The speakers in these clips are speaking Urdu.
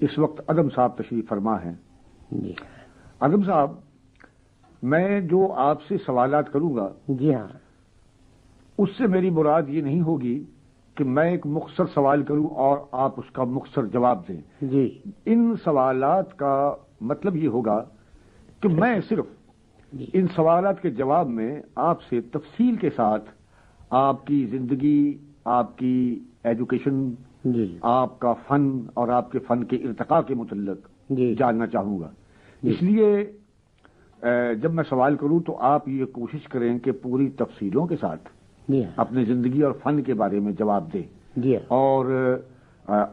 اس وقت ادم صاحب تشریف فرما ہیں۔ جی۔ ادم صاحب میں جو آپ سے سوالات کروں گا جی ہاں۔ اس سے میری مراد یہ نہیں ہوگی کہ میں ایک مختصر سوال کروں اور آپ اس کا مختصر جواب دیں۔ جی۔ ان سوالات کا مطلب یہ ہوگا کہ میں صرف جی۔ ان سوالات کے جواب میں آپ سے تفصیل کے ساتھ آپ کی زندگی آپ کی ایجوکیشن جی آپ کا فن اور آپ کے فن کے ارتقاء کے متعلق جی۔ جاننا چاہوں گا۔ جی۔ اس لیے جب میں سوال کروں تو آپ یہ کوشش کریں کہ پوری تفصیلوں کے ساتھ جی۔ اپنی زندگی اور فن کے بارے میں جواب دیں۔ جی۔ اور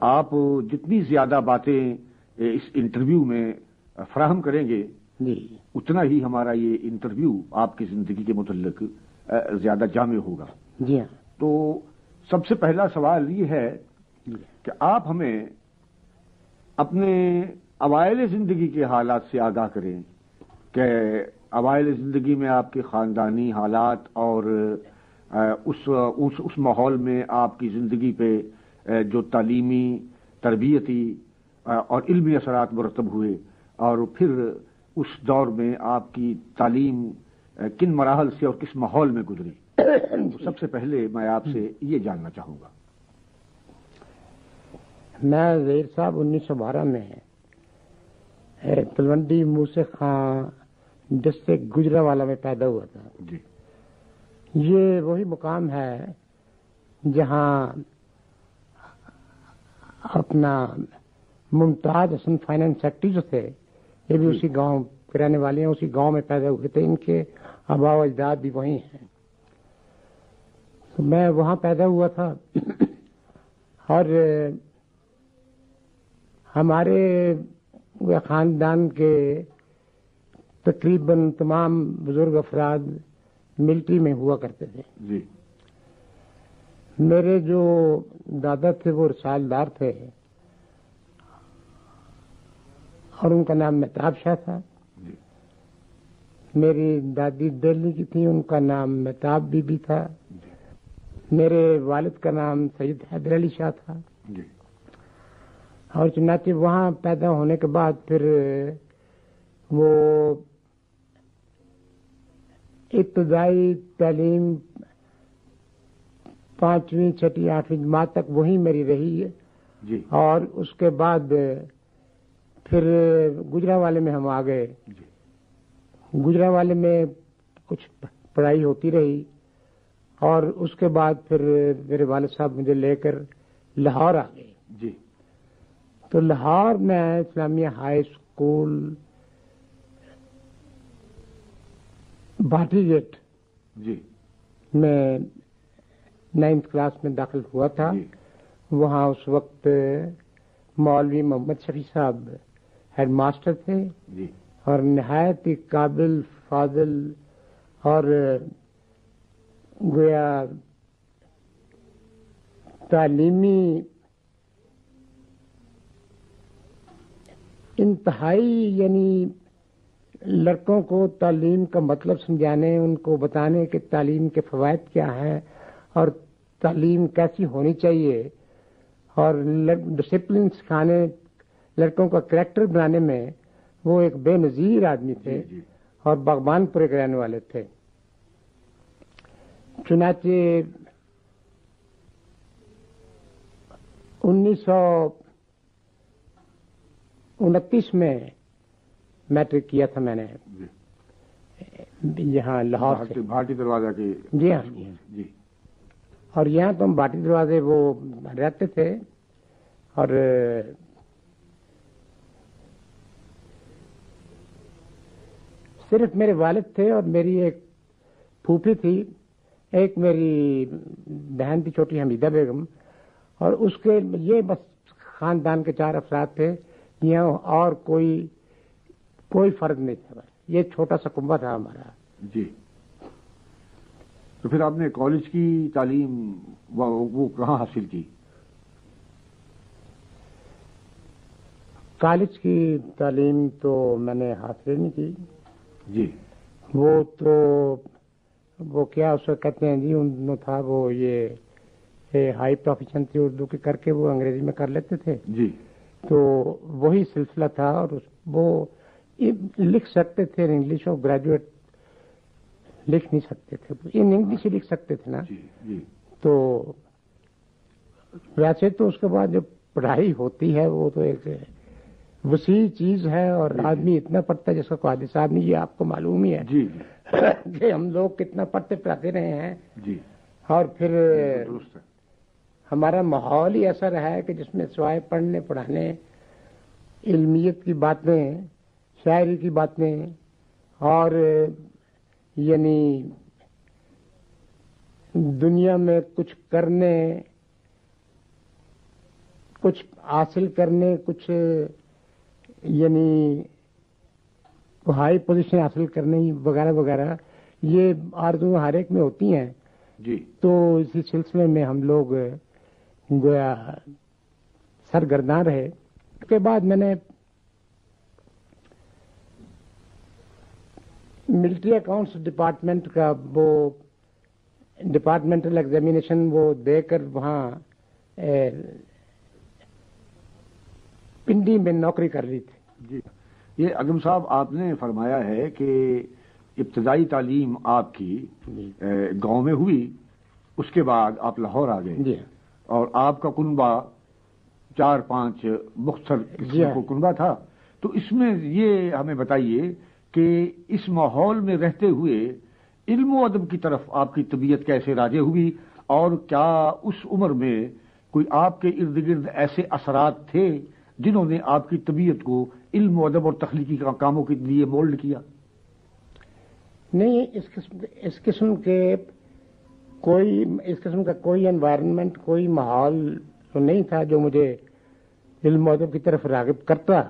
آپ جتنی زیادہ باتیں اس انٹرویو میں فراہم کریں گے جی۔ اتنا ہی ہمارا یہ انٹرویو آپ کی زندگی کے متعلق زیادہ جامع ہوگا۔ جی۔ تو سب سے پہلا سوال یہ ہے جی کہ آپ ہمیں اپنے اوائل زندگی کے حالات سے آگاہ کریں کہ اوائل زندگی میں آپ کے خاندانی حالات اور اس اس اس ماحول میں آپ کی زندگی پہ جو تعلیمی، تربیتی اور علمی اثرات مرتب ہوئے اور پھر اس دور میں آپ کی تعلیم کن مراحل سے اور کس ماحول میں گزری۔ سب سے پہلے میں آپ سے یہ جاننا چاہوں گا۔ میں زیر صاحب انیس سو بارہ میں اے، تلونڈی موسے خان ڈسٹرکٹ گجرا والا میں پیدا ہوا تھا۔ جی۔ یہ وہی مقام ہے جہاں اپنا ممتاز حسن فائنانس سیکٹری جو تھے یہ بھی جی۔ اسی گاؤں کے رہنے والے ہیں اسی گاؤں میں پیدا ہوئے تھے۔ ان کے آبا و اجداد بھی وہیں ہیں۔ تو میں وہاں پیدا ہوا تھا۔ اور ہمارے خاندان کے تقریباً تمام بزرگ افراد ملٹری میں ہوا کرتے تھے۔ جی۔ میرے جو دادا تھے وہ رسالدار تھے اور ان کا نام مہتاب شاہ تھا۔ جی۔ میری دادی دہلی کی تھی ان کا نام مہتاب بی بی تھا۔ جی۔ میرے والد کا نام سید حیدر علی شاہ تھا۔ جی۔ اور چنانچہ وہاں پیدا ہونے کے بعد پھر وہ ابتدائی تعلیم پانچویں چھٹی آٹھویں جماعت تک وہی میری رہی ہے۔ جی۔ اور اس کے بعد پھر گجرا والے میں ہم آ گئے جی۔ گجرا والے میں کچھ پڑھائی ہوتی رہی۔ اور اس کے بعد پھر میرے والد صاحب مجھے لے کر لاہور آ گئے تو لاہور میں Islamia high school Bhati gate ji. میں نائنتھ کلاس میں داخل ہوا تھا۔ جی۔ وہاں اس وقت مولوی محمد شفیع صاحب ہیڈ ماسٹر تھے۔ جی۔ اور نہایت ہی قابل فاضل اور گویا تعلیمی انتہائی یعنی لڑکوں کو تعلیم کا مطلب سمجھانے ان کو بتانے کہ تعلیم کے فوائد کیا ہیں اور تعلیم کیسی ہونی چاہیے اور ڈسپلن سکھانے لڑکوں کا کریکٹر بنانے میں وہ ایک بے نظیر آدمی تھے جی اور باغبان پورے کے رہنے والے تھے۔ چنانچہ انیس سو انتیس میں میٹرک کیا تھا میں نے۔ جی۔ یہاں لاہور بھارتی بھارتی دروازہ کے جی ہاں جی ہاں۔ جی۔ اور یہاں تو ہم باٹی دروازے وہ رہتے تھے۔ اور صرف میرے والد تھے اور میری ایک پھوپھی تھی۔ ایک میری بہن تھی چھوٹی حمیدہ بیگم۔ اور اس کے یہ بس خاندان کے چار افراد تھے۔ یہاں اور کوئی کوئی فرق نہیں تھا بس یہ چھوٹا سا کنبا تھا ہمارا۔ جی۔ تو پھر آپ نے کالج کی تعلیم وہ کہاں حاصل کی؟ کالج کی تعلیم تو میں نے حاصل نہیں کی۔ جی۔ وہ تو وہ کیا اس کو کہتے ہیں جی ان تھا وہ یہ یہ ہائی پروفیشن تھی اردو کی کر کے وہ انگریزی میں کر لیتے تھے۔ جی۔ تو وہی سلسلہ تھا اور وہ لکھ سکتے تھے انگلش اور گریجویٹ لکھ نہیں سکتے تھے۔ ان انگلش ہی لکھ سکتے تھے نا۔ جی جی۔ تو ویسے تو اس کے بعد جو پڑھائی ہوتی ہے وہ تو ایک وسیع چیز ہے اور آدمی اتنا پڑھتا ہے جس کا قادی صاحب نے یہ آپ کو معلوم ہی ہے جی کہ ہم لوگ کتنا پڑھتے پڑھاتے رہے ہیں۔ جی۔ اور پھر ہمارا ماحول ہی ایسا رہا ہے کہ جس میں سوائے پڑھنے پڑھانے علمیت کی باتیں شاعری کی باتیں اور یعنی دنیا میں کچھ کرنے کچھ حاصل کرنے کچھ یعنی ہائی پوزیشن حاصل کرنے وغیرہ وغیرہ یہ آرزو ہر ایک میں ہوتی ہیں۔ جی۔ تو اسی سلسلے میں ہم لوگ گویا سرگرداں رہے اس کے بعد میں نے ملٹری اکاؤنٹس ڈپارٹمنٹ کا وہ ڈپارٹمنٹل ایگزامینیشن وہ دے کر وہاں پنڈی میں نوکری کر لی تھی۔ جی یہ اگم صاحب آپ نے فرمایا ہے کہ ابتدائی تعلیم آپ کی جی۔ گاؤں میں ہوئی اس کے بعد آپ لاہور آ گئے۔ جی۔ اور آپ کا کنبا چار پانچ مختصر جی قسم ہاں۔ کو کنبا تھا تو اس میں یہ ہمیں بتائیے کہ اس ماحول میں رہتے ہوئے علم و ادب کی طرف آپ کی طبیعت کیسے راجے ہوئی اور کیا اس عمر میں کوئی آپ کے ارد گرد ایسے اثرات تھے جنہوں نے آپ کی طبیعت کو علم و ادب اور تخلیقی کا- کاموں کے لیے مولڈ کیا نہیں اس قسم اس قسم کے کوئی اس قسم کا کوئی انوائرمنٹ کوئی ماحول تو نہیں تھا جو مجھے علم ادب کی طرف راغب کرتا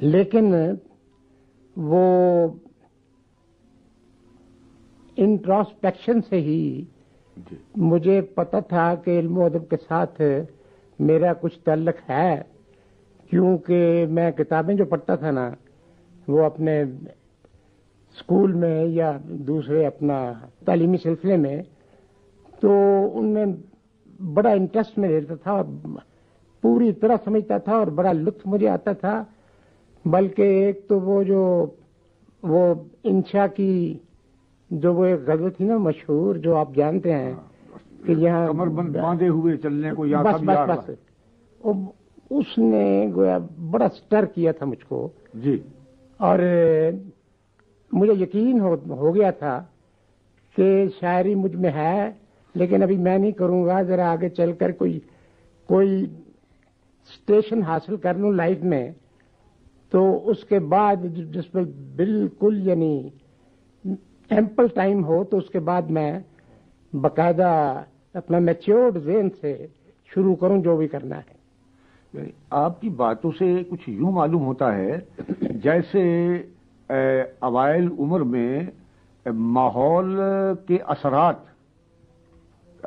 لیکن وہ انٹراسپیکشن سے ہی جی۔ مجھے پتا تھا کہ علم و ادب کے ساتھ میرا کچھ تعلق ہے کیونکہ میں کتابیں جو پڑھتا تھا نا وہ اپنے اسکول میں یا دوسرے اپنا تعلیمی سلسلے میں تو ان میں بڑا انٹرسٹ میں لیتا تھا اور پوری طرح سمجھتا تھا اور بڑا لطف مجھے آتا تھا بلکہ ایک تو وہ جو وہ انشا کی جو وہ ایک غزل تھی نا مشہور جو آپ جانتے ہیں کہ یہاں کمر بند باندھے ہوئے چلنے کو یا بس بس یاد بس اس نے گویا بڑا سٹر کیا تھا مجھ کو۔ جی۔ اور مجھے یقین ہو ہو گیا تھا کہ شاعری مجھ میں ہے، لیکن ابھی میں نہیں کروں گا، ذرا آگے چل کر کوئی کوئی اسٹیشن حاصل کر لوں لائف میں۔ تو اس کے بعد جس پر بالکل یعنی ایمپل ٹائم ہو، تو اس کے بعد میں باقاعدہ اپنا میچیورڈ ذہن سے شروع کروں جو بھی کرنا ہے۔ یعنی آپ کی باتوں سے کچھ یوں معلوم ہوتا ہے جیسے اوائل عمر میں ماحول کے اثرات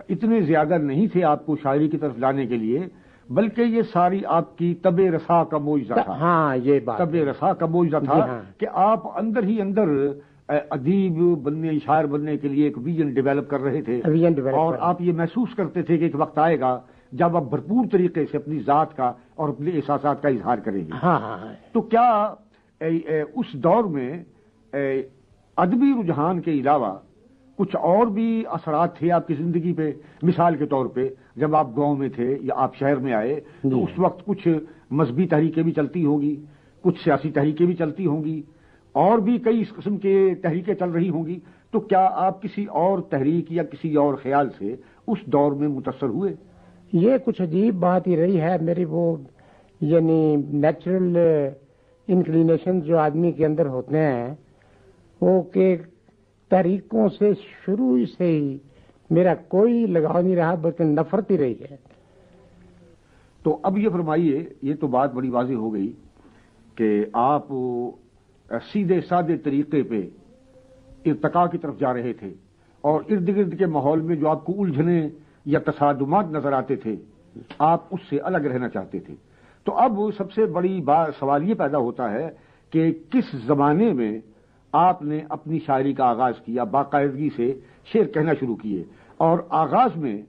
اتنے زیادہ نہیں تھے آپ کو شاعری کی طرف لانے کے لیے بلکہ یہ ساری آپ کی طب رسا کا موجزہ تھا ہاں یہ بات طب۔ رسا کا موجزہ تھا جی ہاں۔ کہ آپ اندر ہی اندر ادیب بننے شاعر بننے کے لیے ایک ویژن ڈیولپ کر رہے تھے اور آپ یہ محسوس کرتے تھے کہ ایک وقت آئے گا جب آپ بھرپور طریقے سے اپنی ذات کا اور اپنے احساسات کا اظہار کریں گے ہاں ہاں۔ تو کیا اس دور میں ادبی رجحان کے علاوہ کچھ اور بھی اثرات تھے آپ کی زندگی پہ مثال کے طور پہ جب آپ گاؤں میں تھے یا آپ شہر میں آئے تو جی۔ اس وقت کچھ مذہبی تحریکیں بھی چلتی ہوں گی کچھ سیاسی تحریکیں بھی چلتی ہوں گی اور بھی کئی اس قسم کے تحریکیں چل رہی ہوں گی تو کیا آپ کسی اور تحریک یا کسی اور خیال سے اس دور میں متاثر ہوئے یہ کچھ عجیب بات ہی رہی ہے میری وہ یعنی نیچرل انکلینیشن جو آدمی کے اندر ہوتے ہیں، وہ کہ طریقوں سے شروع سے ہی میرا کوئی لگاؤ نہیں رہا، بلکہ نفرت ہی رہی ہے۔ تو اب یہ فرمائیے، یہ تو بات بڑی واضح ہو گئی کہ آپ سیدھے سادے طریقے پہ ارتقا کی طرف جا رہے تھے اور ارد گرد کے ماحول میں جو آپ کو الجھنے یا تصادمات نظر آتے تھے، آپ اس سے الگ رہنا چاہتے تھے۔ تو اب سب سے بڑی سوال یہ پیدا ہوتا ہے کہ کس زمانے میں آپ نے اپنی شاعری کا آغاز کیا باقاعدگی سے شعر کہنا شروع کیے؟ اور آغاز میں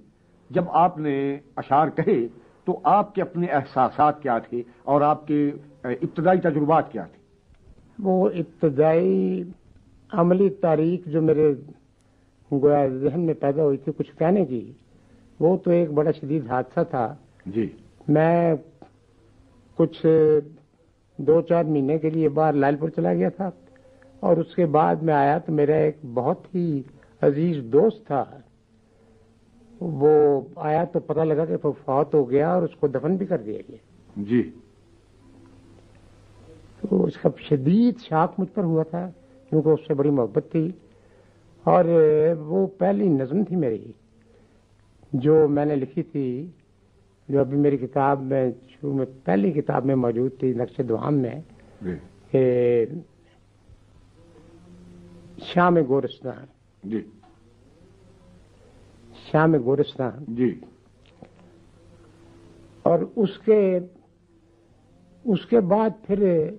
جب آپ نے اشعار کہے تو آپ کے اپنے احساسات کیا تھے اور آپ کے ابتدائی تجربات کیا تھے؟ وہ ابتدائی عملی تاریخ جو میرے گویا ذہن میں پیدا ہوئی تھی کچھ کہنے کی وہ تو ایک بڑا شدید حادثہ تھا۔ جی۔ میں کچھ دو چار مہینے کے لیے باہر لال پور چلا گیا تھا اور اس کے بعد میں آیا تو میرا ایک بہت ہی عزیز دوست تھا۔ وہ آیا تو پتہ لگا کہ وہ فوت ہو گیا اور اس کو دفن بھی کر دیا گیا۔ جی۔ تو اس کا شدید شاک مجھ پر ہوا تھا کیونکہ اس سے بڑی محبت تھی۔ اور وہ پہلی نظم تھی میری جو میں نے لکھی تھی جو ابھی میری کتاب میں شروع میں پہلی کتاب میں موجود تھی نقش دعام میں جی۔ کہ شام گورستان۔ جی۔ شام گورستان۔ جی۔ اور اس کے اس کے بعد پھر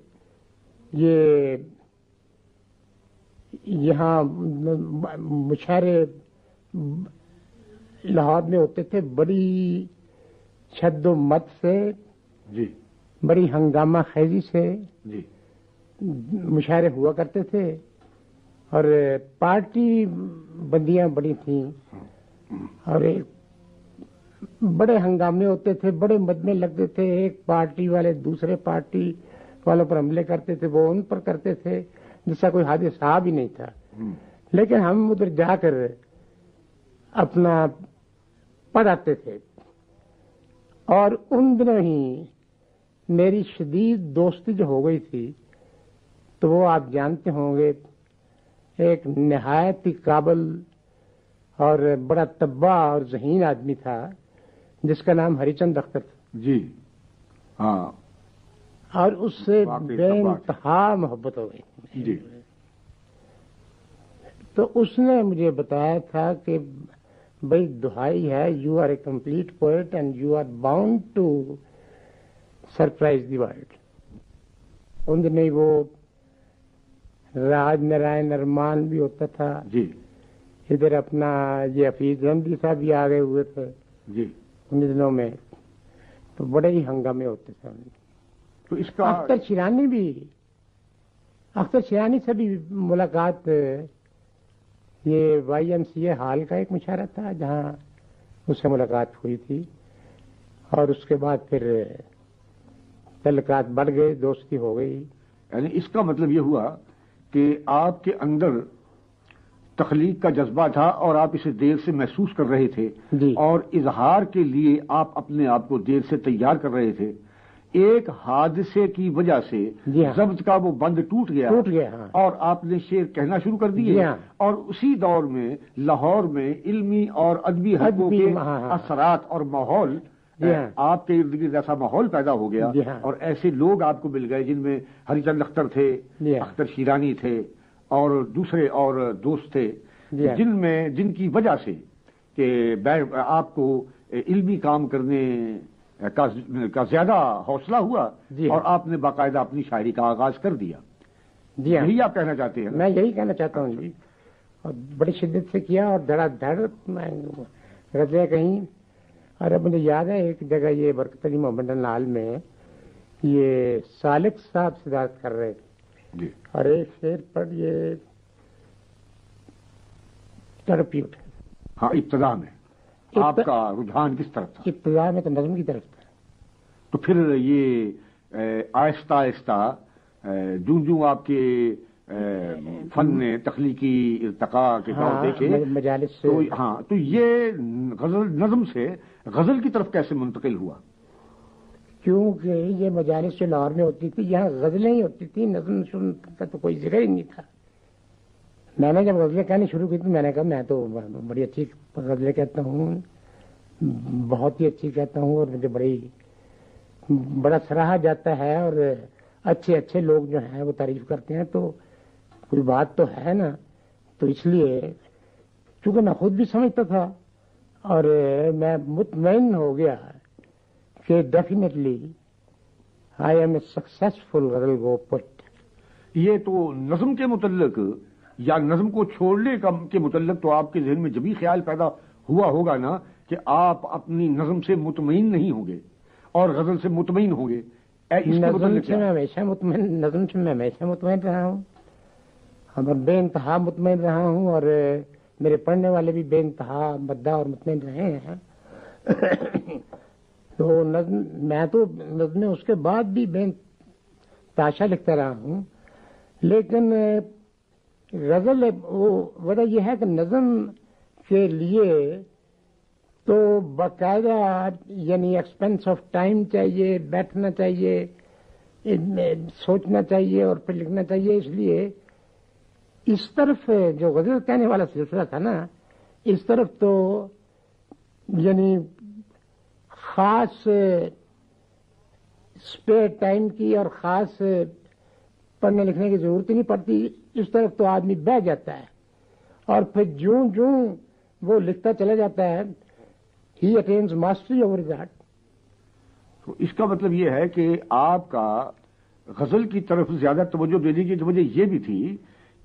یہ یہاں مشاعرے لاہور میں ہوتے تھے بڑی شد و مت سے جی۔ بڑی ہنگامہ خیزی سے جی۔ مشاعرے ہوا کرتے تھے اور پارٹی بندیاں بڑی تھیں۔ اور بڑے ہنگامے ہوتے تھے بڑے مدمے لگتے تھے۔ ایک پارٹی والے دوسرے پارٹی والوں پر حملے کرتے تھے وہ ان پر کرتے تھے جس کا کوئی حادثہ بھی نہیں تھا۔ لیکن ہم ادھر جا کر اپنا پڑھاتے تھے۔ اور ان دنوں ہی میری شدید دوستی جو ہو گئی تھی تو وہ آپ جانتے ہوں گے ایک نہایت ہی قابل اور بڑا طبع اور ذہین آدمی تھا جس کا نام ہری چند اختر تھا۔ جی ہاں۔ اور اس سے بے انتہا محبت ہو گئی۔ جی۔ تو اس نے مجھے بتایا تھا کہ بھائی دہائی ہے you are a complete poet and you are bound to surprise the world ان دنوں وہ راج نارائن ارمان بھی ہوتا تھا۔ جی۔ ادھر اپنا یہ حفیظ رمدی صاحب بھی آگے ہوئے تھے۔ جی۔ ان دنوں میں تو بڑے ہی ہنگامے ہوتے تھے۔ تو اس کا اختر شیرانی بھی اختر شیرانی سے بھی ملاقات یہ Y M C A hall کا ایک مشاعرہ تھا جہاں اس سے ملاقات ہوئی تھی اور اس کے بعد پھر تعلقات بڑھ گئے دوستی ہو گئی۔ یعنی اس کا مطلب یہ ہوا کہ آپ کے اندر تخلیق کا جذبہ تھا اور آپ اسے دیر سے محسوس کر رہے تھے جی۔ اور اظہار کے لیے آپ اپنے آپ کو دیر سے تیار کر رہے تھے۔ ایک حادثے کی وجہ سے جی ہاں۔ ضبط کا وہ بند ٹوٹ گیا ٹوٹ گیا ہاں اور آپ نے شعر کہنا شروع کر دیے جی ہاں۔ اور اسی دور میں لاہور میں علمی اور ادبی حلقوں کے۔ اثرات اور ماحول جی۔ آپ کے ارد گرد ایسا ماحول پیدا ہو گیا۔ اور ایسے لوگ آپ کو مل گئے جن میں ہری چند اختر تھے۔ اختر شیرانی تھے اور دوسرے اور دوست تھے۔ جن میں جن کی وجہ سے کہ آپ کو علمی کام کرنے کا زیادہ حوصلہ ہوا جی ہاں۔ اور آپ نے باقاعدہ اپنی شاعری کا آغاز کر دیا۔ جی ہاں۔ یہی آپ کہنا چاہتے ہیں؟ میں یہی کہنا چاہتا ہوں جی۔ اور بڑی شدت سے کیا اور دھڑا دھڑ میں غزلیں کہیں۔ اور اب مجھے یاد ہے ایک جگہ یہ برکت علی محمد لال میں یہ سالک صاحب صدارت کر رہے تھے۔ جی۔ اور ایک شیر پر یہ تڑپی اٹھے ہاں ابتدا میں۔ آپ کا رجحان کس طرف تھا؟ ابتدا میں تو نظم کی طرف تھا۔ تو پھر یہ آہستہ آہستہ جوں جوں آپ کے فن نے تخلیقی ارتقاء کے دور ہاں دیکھے مجالس سے۔ تو ہاں تو یہ غزل نظم سے غزل کی طرف کیسے منتقل ہوا؟ کیونکہ یہ مجالس جو لاہور میں ہوتی تھی یہاں غزلیں ہی ہوتی تھی نظم کا تو کوئی ذکر ہی نہیں تھا۔ میں نے جب غزلیں کہانی شروع کی تھی میں نے کہا میں تو بڑی اچھی غزلیں کہتا ہوں، بہت ہی اچھی کہتا ہوں اور مجھے بڑی، بڑا سراہا جاتا ہے اور اچھے اچھے لوگ جو ہیں وہ تعریف کرتے ہیں، تو کوئی بات تو ہے نا؟ تو اس لیے چونکہ میں خود بھی سمجھتا تھا اور میں مطمئن ہو گیا کہ definitely I am a successful غزل گو پٹ۔ یہ تو نظم کے متعلق یا نظم کو چھوڑنے کا کے متعلق تو آپ کے ذہن میں جبھی خیال پیدا ہوا ہوگا نا کہ آپ اپنی نظم سے مطمئن نہیں ہوں گے اور غزل سے مطمئن ہوں گے۔ اے اس کے نظم سے؟ میں ہمیشہ مطمئن نظم سے میں ہمیشہ مطمئن رہا ہوں۔ اور بے انتہا مطمئن رہا ہوں اور میرے پڑھنے والے بھی بے انتہا مدعا اور مطمئن رہے ہیں۔ تو نظم میں تو نظم اس کے بعد بھی بے تاشا لکھتا رہا ہوں۔ لیکن غزل وہ وجہ یہ ہے کہ نظم کے لیے تو باقاعدہ یعنی ایکسپینس آف ٹائم چاہیے، بیٹھنا چاہیے سوچنا چاہیے اور پھر لکھنا چاہیے۔ اس لیے اس طرف جو غزل کہنے والا سلسلہ تھا نا، اس طرف تو یعنی خاص اسپیئر ٹائم کی اور خاص پڑھنے لکھنے کی ضرورت ہی نہیں پڑتی۔ اس طرف تو آدمی بہ جاتا ہے اور پھر جوں جوں وہ لکھتا چلا جاتا ہے he attains mastery over that تو اس کا مطلب یہ ہے کہ آپ کا غزل کی طرف زیادہ توجہ دینے کی وجہ یہ بھی تھی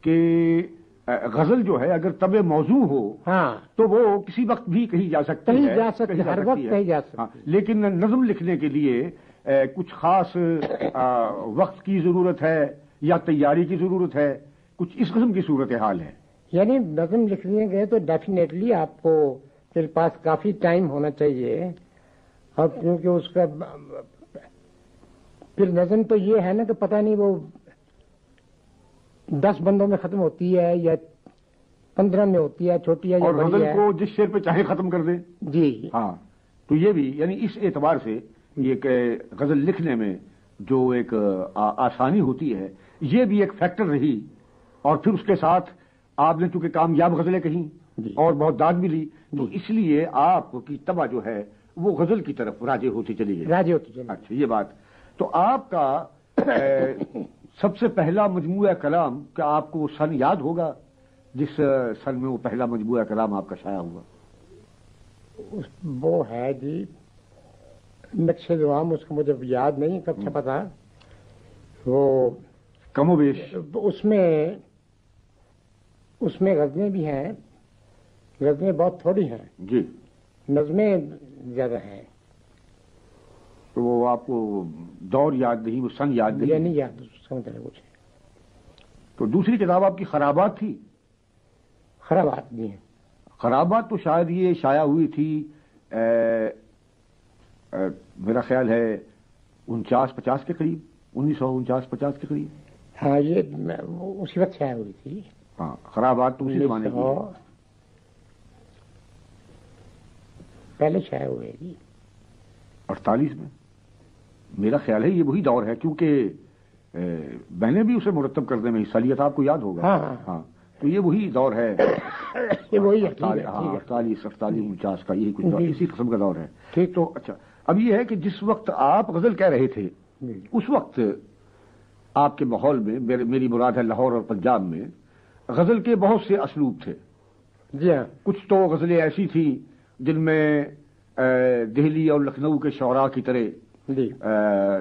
کہ غزل جو ہے اگر طب موضوع ہو ہاں۔ تو وہ کسی وقت بھی کہیں جا سکتی کہیں ہے جا سکتی ہر وقت۔ کہیں جا سکتی ہاں، لیکن نظم لکھنے کے لیے کچھ خاص وقت کی ضرورت ہے یا تیاری کی ضرورت ہے۔ کچھ اس قسم کی صورت حال ہے۔ یعنی نظم لکھنے گئے تو ڈیفینیٹلی آپ کو پھر پاس کافی ٹائم ہونا چاہیے۔ اور کیونکہ اس کا پھر نظم تو یہ ہے نا کہ پتہ نہیں وہ دس بندوں میں ختم ہوتی ہے یا پندرہ میں ہوتی ہے چھوٹی ہے یا اور غزل کو جس شعر پہ چاہے ختم کر دیں جی۔ ہاں۔ تو یہ بھی یعنی اس اعتبار سے یہ کہ غزل لکھنے میں جو ایک آسانی ہوتی ہے یہ بھی ایک فیکٹر رہی۔ اور پھر اس کے ساتھ آپ نے چونکہ کامیاب غزلیں کہیں جی۔ اور بہت داد بھی لی تو اس لیے آپ کی تباہ جو ہے وہ غزل کی طرف راجے ہوتی چلی گئی۔ راجی ہوتی چلی اچھا یہ بات۔ تو آپ کا سب سے پہلا مجموعہ کلام کیا آپ کو سن یاد ہوگا؟ جس سن میں وہ پہلا مجموعہ کلام آپ کا شائع ہوا۔ وہ ہے جی نقش دوام اس کو مجھے یاد نہیں کب چھپا تھا وہ کم و بیش۔ اس میں اس میں غزلیں بھی ہیں غزلیں بہت تھوڑی ہیں۔ جی۔ نظمیں زیادہ ہیں۔ تو وہ آپ کو دور یاد نہیں وہ سن یاد نہیں۔ نہیں یاد سمجھ رہے کچھ۔ تو دوسری کتاب آپ کی خرابات تھی؟ خراب آدمی ہیں۔ خرابات تو شاید یہ شائع ہوئی تھی اے، اے، میرا خیال ہے انچاس پچاس کے قریب انیس سو انچاس پچاس کے قریب۔ ہاں یہ اسی وقت شائع ہوئی تھی۔ ہاں خرابات تو اسی زمانے کی پہلے شائع ہوئے جی اڑتالیس میں۔ میرا خیال ہے یہ وہی دور ہے کیونکہ میں نے بھی اسے مرتب کرنے میں حصہ لیا تھا آپ کو یاد ہوگا۔ ہاں، ہاں۔ ہاں۔ تو یہ وہی دور ہے۔ اڑتالیس اڑتالیس انچاس کا یہی کچھ دور جی۔ اسی قسم کا دور ہے۔ ٹھیک۔ تو اچھا اب یہ ہے کہ جس وقت آپ غزل کہہ رہے تھے جی۔ اس وقت آپ کے ماحول میں میری مراد ہے لاہور اور پنجاب میں غزل کے بہت سے اسلوب تھے۔ جی ہاں۔ کچھ تو غزلیں ایسی تھیں جن میں دہلی اور لکھنؤ کے شعراء کی طرح جی۔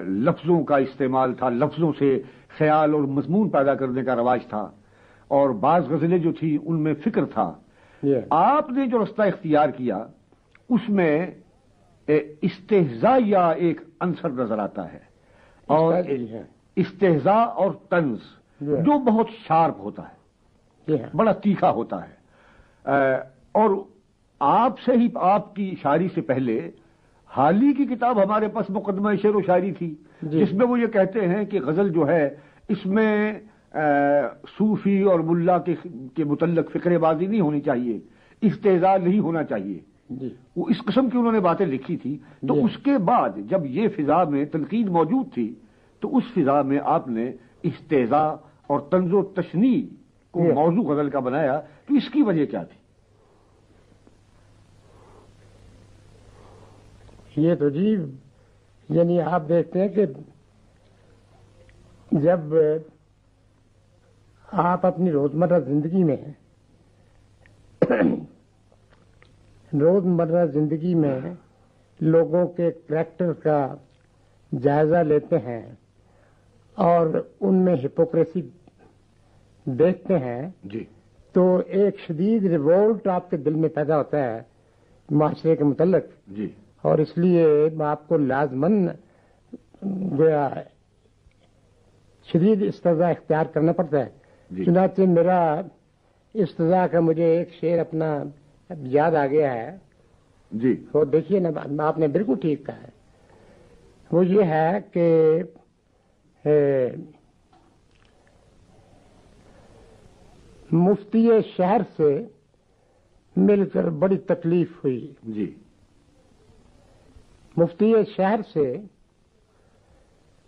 لفظوں کا استعمال تھا لفظوں سے خیال اور مضمون پیدا کرنے کا رواج تھا۔ اور بعض غزلیں جو تھیں ان میں فکر تھا۔ جی۔ آپ نے جو رستہ اختیار کیا اس میں اے، استہزا یا ایک عنصر نظر آتا ہے۔ اور جی ہاں۔ اور طنز۔ جو بہت شارپ ہوتا ہے۔ بڑا تیکھا ہوتا ہے۔ اور آپ سے ہی آپ کی شاعری سے پہلے حال ہی کی کتاب ہمارے پاس مقدمہ شعر و شاعری تھی جی۔ جس میں وہ یہ کہتے ہیں کہ غزل جو ہے اس میں صوفی اور ملا کے متعلق فکر بازی نہیں ہونی چاہیے استحزا نہیں ہونا چاہیے۔ جی۔ وہ اس قسم کی انہوں نے باتیں لکھی تھی تو جی۔ اس کے بعد جب یہ فضا میں تنقید موجود تھی تو اس فضا میں آپ نے استحزا اور طنز و تشنی کو۔ موضوع غزل کا بنایا تو اس کی وجہ کیا تھی یہ تو جی یعنی آپ دیکھتے ہیں کہ جب آپ اپنی روزمرہ زندگی میں روزمرہ زندگی میں لوگوں کے کریکٹر کا جائزہ لیتے ہیں اور ان میں ہپوکریسی دیکھتے ہیں جی۔ تو ایک شدید ریوولٹ آپ کے دل میں پیدا ہوتا ہے معاشرے کے متعلق۔ جی۔ اور اس لیے آپ کو لازمن گویا شدید استضاء اختیار کرنا پڑتا ہے۔ جی۔ چنانچہ میرا استضاء کا مجھے ایک شعر اپنا یاد آ گیا ہے۔ جی۔ وہ دیکھیے نا آپ نے بالکل ٹھیک کہا ہے۔ وہ یہ ہے کہ مفتی شہر سے مل کر بڑی تکلیف ہوئی۔ جی۔ مفتی شہر سے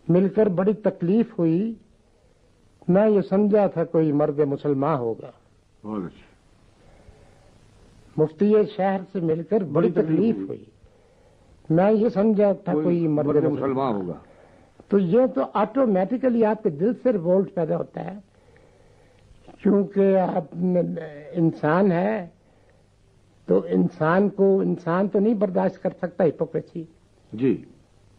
مل کر بڑی تکلیف ہوئی۔ میں یہ سمجھا تھا کوئی مرد مسلمان ہوگا۔ اچھا۔ مفتی شہر سے مل کر بڑی بڑی تکلیف ہوئی۔ میں یہ سمجھا تھا کوئی مرد مسلمان ہوگا۔ تو یہ تو آٹومیٹیکلی آپ کے دل سے ریوولٹ پیدا ہوتا ہے۔ کیونکہ آپ انسان ہے تو انسان کو انسان تو نہیں برداشت کر سکتا ہپوکریسی۔ جی۔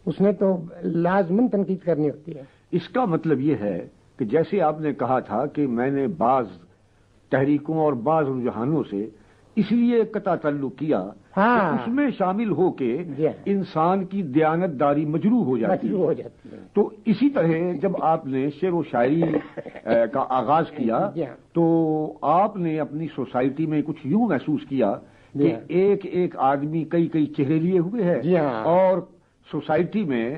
اس نے تو لازمن تنقید کرنی ہوتی ہے۔ اس کا مطلب یہ ہے کہ جیسے آپ نے کہا تھا کہ میں نے بعض تحریکوں اور بعض رجحانوں سے اس لیے قطع تعلق کیا ہاں۔ اس میں شامل ہو کے جی ہاں۔ انسان کی دیانت داری مجروح ہو جاتی ہے ہو جاتی ہے تو اسی طرح جب آپ نے شعر و شاعری کا آغاز کیا جی ہاں۔ تو آپ نے اپنی سوسائٹی میں کچھ یوں محسوس کیا جی کہ۔ ایک ایک آدمی کئی کئی چہرے لیے ہوئے ہے۔ اور سوسائٹی میں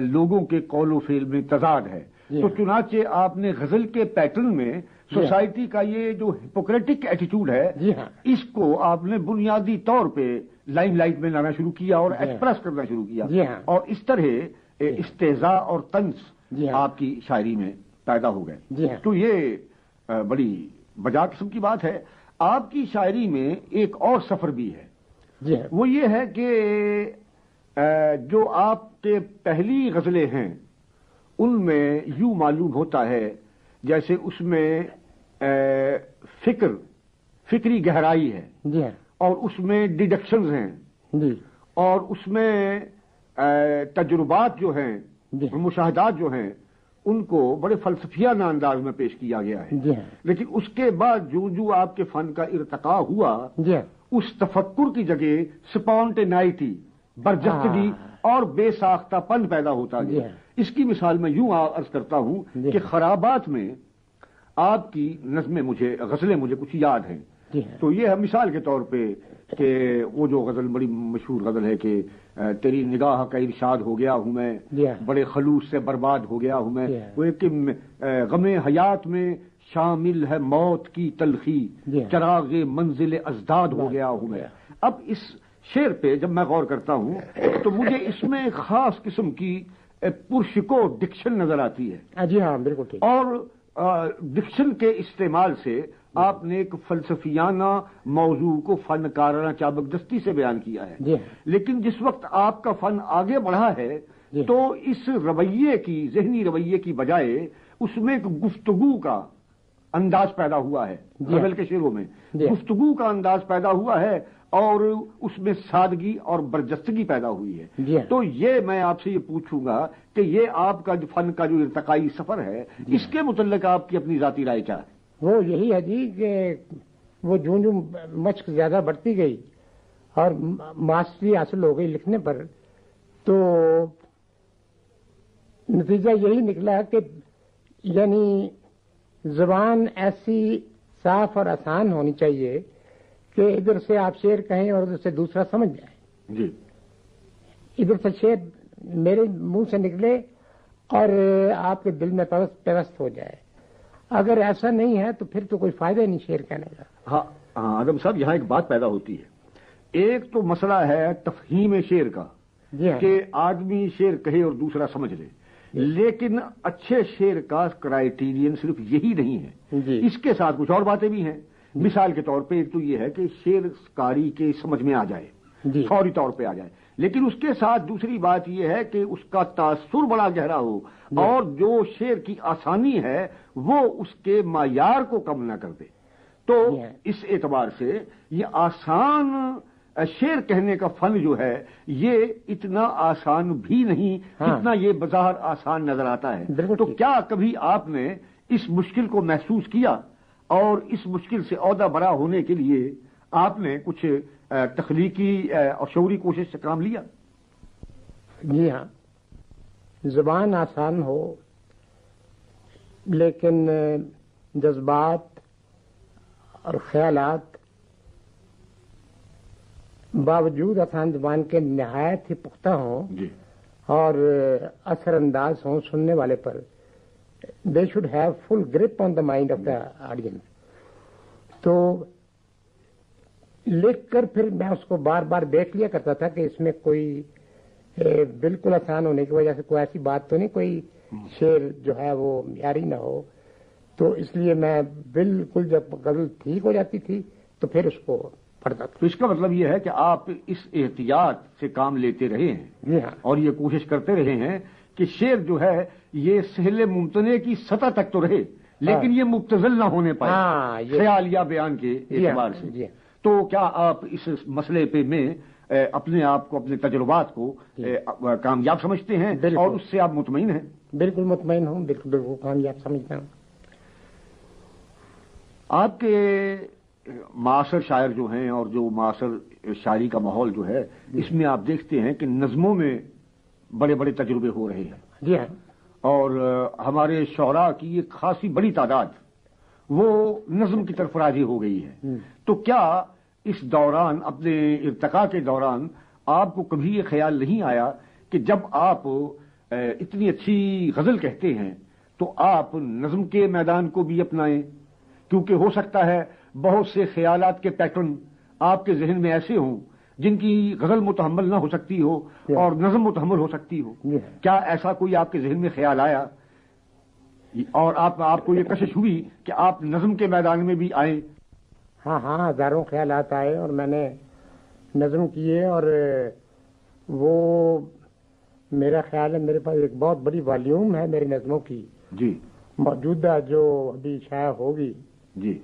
لوگوں کے قول و فعل میں تضاد ہے تو۔ چنانچہ آپ نے غزل کے پیٹرن میں سوسائٹی کا یہ جو ہپوکریٹک ایٹیچیوڈ ہے جی ہاں۔ اس کو آپ نے بنیادی طور پہ لائم لائٹ میں لانا شروع کیا اور جی ہاں۔ ایکسپریس کرنا شروع کیا۔ جی ہاں۔ اور اس طرح استضاء اور طنز جی ہاں۔ آپ کی شاعری میں پیدا ہو گئے۔ جی ہاں۔ تو یہ بڑی بجا قسم کی بات ہے۔ آپ کی شاعری میں ایک اور سفر بھی ہے۔ جی ہاں۔ وہ یہ ہے کہ جو آپ کے پہلی غزلیں ہیں ان میں یوں معلوم ہوتا ہے جیسے اس میں فکر فکری گہرائی ہے۔ جی ہاں۔ اور اس میں ڈیڈکشنز ہیں۔ جی۔ اور اس میں تجربات جو ہیں جی۔ مشاہدات جو ہیں ان کو بڑے فلسفیانہ انداز میں پیش کیا گیا ہے۔ جی ہاں۔ لیکن اس کے بعد جو جو آپ کے فن کا ارتقا ہوا جی ہاں۔ اس تفکر کی جگہ سپونٹینائٹی برجستگی اور بے ساختہ پن پیدا ہوتا گیا۔ اس کی مثال میں یوں عرض کرتا ہوں کہ۔ خرابات میں آپ کی نظمیں مجھے غزلیں مجھے کچھ یاد ہیں۔ جی ہاں۔ تو یہ ہے مثال کے طور پہ کہ وہ جو غزل بڑی مشہور غزل ہے کہ تیری نگاہ کا ارشاد ہو گیا ہوں میں جی ہاں۔ بڑے خلوص سے برباد ہو گیا ہوں میں۔ جی ہاں۔ وہ ایک کہ غم حیات میں شامل ہے موت کی تلخی۔ چراغ منزل ازداد ہو گیا ہوں میں۔ اب اس شعر پہ جب میں غور کرتا ہوں تو مجھے اس میں ایک خاص قسم کی پرشکو ڈکشن نظر آتی ہے۔ جی ہاں بالکل اور ڈکشن کے استعمال سے آپ نے ایک فلسفیانہ موضوع کو فنکارانہ چابک دستی سے بیان کیا ہے جی لیکن جس وقت آپ کا فن آگے بڑھا ہے جی۔ تو اس رویے کی ذہنی رویے کی بجائے اس میں ایک گفتگو کا انداز پیدا ہوا ہے جی۔ غزل کے شعروں میں جی۔ گفتگو کا انداز پیدا ہوا ہے اور اس میں سادگی اور برجستگی پیدا ہوئی ہے۔ جی۔ تو یہ میں آپ سے یہ پوچھوں گا کہ یہ آپ کا جو فن کا جو ارتقائی سفر ہے اس کے متعلق آپ کی اپنی ذاتی رائے کیا ہے؟ وہ یہی ہے جی کہ وہ جوں جوں مشق زیادہ بڑھتی گئی اور ماسٹری حاصل ہو گئی لکھنے پر تو نتیجہ یہی نکلا کہ یعنی زبان ایسی صاف اور آسان ہونی چاہیے کہ ادھر سے آپ شعر کہیں اور ادھر سے دوسرا سمجھ جائے جی۔ ادھر سے شعر میرے منہ سے نکلے اور آپ کے دل میں پیوست ہو جائے۔ اگر ایسا نہیں ہے تو پھر تو کوئی فائدہ ہی نہیں شعر کہنے کا۔ ہاں ہاں آدم صاحب یہاں ایک بات پیدا ہوتی ہے۔ ایک تو مسئلہ ہے تفہیم شعر کا جی ہاں۔ کہ آدمی شعر کہے اور دوسرا سمجھ لے۔ لیکن اچھے شعر کا کرائیٹیرین صرف یہی نہیں ہے۔ جی۔ اس کے ساتھ کچھ اور باتیں بھی ہیں۔ مثال کے طور پہ ایک تو یہ ہے کہ شعر کاری کے سمجھ میں آ جائے جی فوری طور پہ آ جائے لیکن اس کے ساتھ دوسری بات یہ ہے کہ اس کا تاثر بڑا گہرا ہو اور جو شعر کی آسانی ہے وہ اس کے معیار کو کم نہ کر دے تو جی ہاں۔ اس اعتبار سے یہ آسان شعر کہنے کا فن جو ہے یہ اتنا آسان بھی نہیں ہاں۔ جتنا یہ بظاہر آسان نظر آتا ہے تو۔ کیا کبھی آپ نے اس مشکل کو محسوس کیا اور اس مشکل سے عہدہ برا ہونے کے لیے آپ نے کچھ تخلیقی اور شعوری کوشش سے کام لیا؟ جی ہاں۔ زبان آسان ہو لیکن جذبات اور خیالات باوجود آسان زبان کے نہایت ہی پختہ ہوں جی۔ اور اثر انداز ہوں سننے والے پر۔ They should have full grip on the mind of the audience تو لکھ کر پھر میں اس کو بار بار دیکھ لیا کرتا تھا کہ اس میں کوئی بالکل آسان ہونے کی وجہ سے کوئی ایسی بات تو نہیں کوئی شعر جو ہے وہ معیاری نہ ہو۔ تو اس لیے میں بالکل جب غزل ٹھیک ہو جاتی تھی تو پھر اس کو پڑھتا تھا۔ تو اس کا مطلب یہ ہے کہ آپ اس احتیاط سے کام لیتے رہے ہیں جی ہاں۔ اور یہ کوشش کرتے رہے ہیں کہ شعر جو ہے یہ سہل ممتنے کی سطح تک تو رہے لیکن یہ مبتزل نہ ہونے پائے۔ ہاں، خیال یا بیان کے جی ہاں، اعتبار سے۔ جی ہاں۔ تو کیا آپ اس مسئلے پہ میں اپنے آپ کو اپنے تجربات کو اے، کامیاب سمجھتے ہیں۔ اور اس سے آپ مطمئن ہیں؟ بالکل مطمئن ہوں بالکل بالکل کامیاب سمجھتا ہوں۔ آپ کے معاصر شاعر جو ہیں اور جو معاصر شاعری کا ماحول جو ہے اس میں آپ دیکھتے ہیں کہ نظموں میں بڑے بڑے تجربے ہو رہے ہیں۔ جی ہاں۔ اور ہمارے شعراء کی ایک خاصی بڑی تعداد وہ نظم کی طرف راضی ہو گئی ہے۔ تو کیا اس دوران اپنے ارتقاء کے دوران آپ کو کبھی یہ خیال نہیں آیا کہ جب آپ اتنی اچھی غزل کہتے ہیں تو آپ نظم کے میدان کو بھی اپنائیں؟ کیونکہ ہو سکتا ہے بہت سے خیالات کے پیٹرن آپ کے ذہن میں ایسے ہوں جن کی غزل متحمل نہ ہو سکتی ہو اور نظم متحمل ہو سکتی ہو۔ کیا ایسا کوئی آپ کے ذہن میں خیال آیا؟ اور آپ آپ کو یہ کشش ہوئی کہ آپ نظم کے میدان میں بھی آئیں؟ ہاں ہاں ہزاروں خیالات آئے اور میں نے نظم کیے اور وہ میرا خیال ہے میرے پاس ایک بہت بڑی والیوم ہے میری نظموں کی۔ جی۔ موجودہ جو ابھی شائع ہوگی۔ جی۔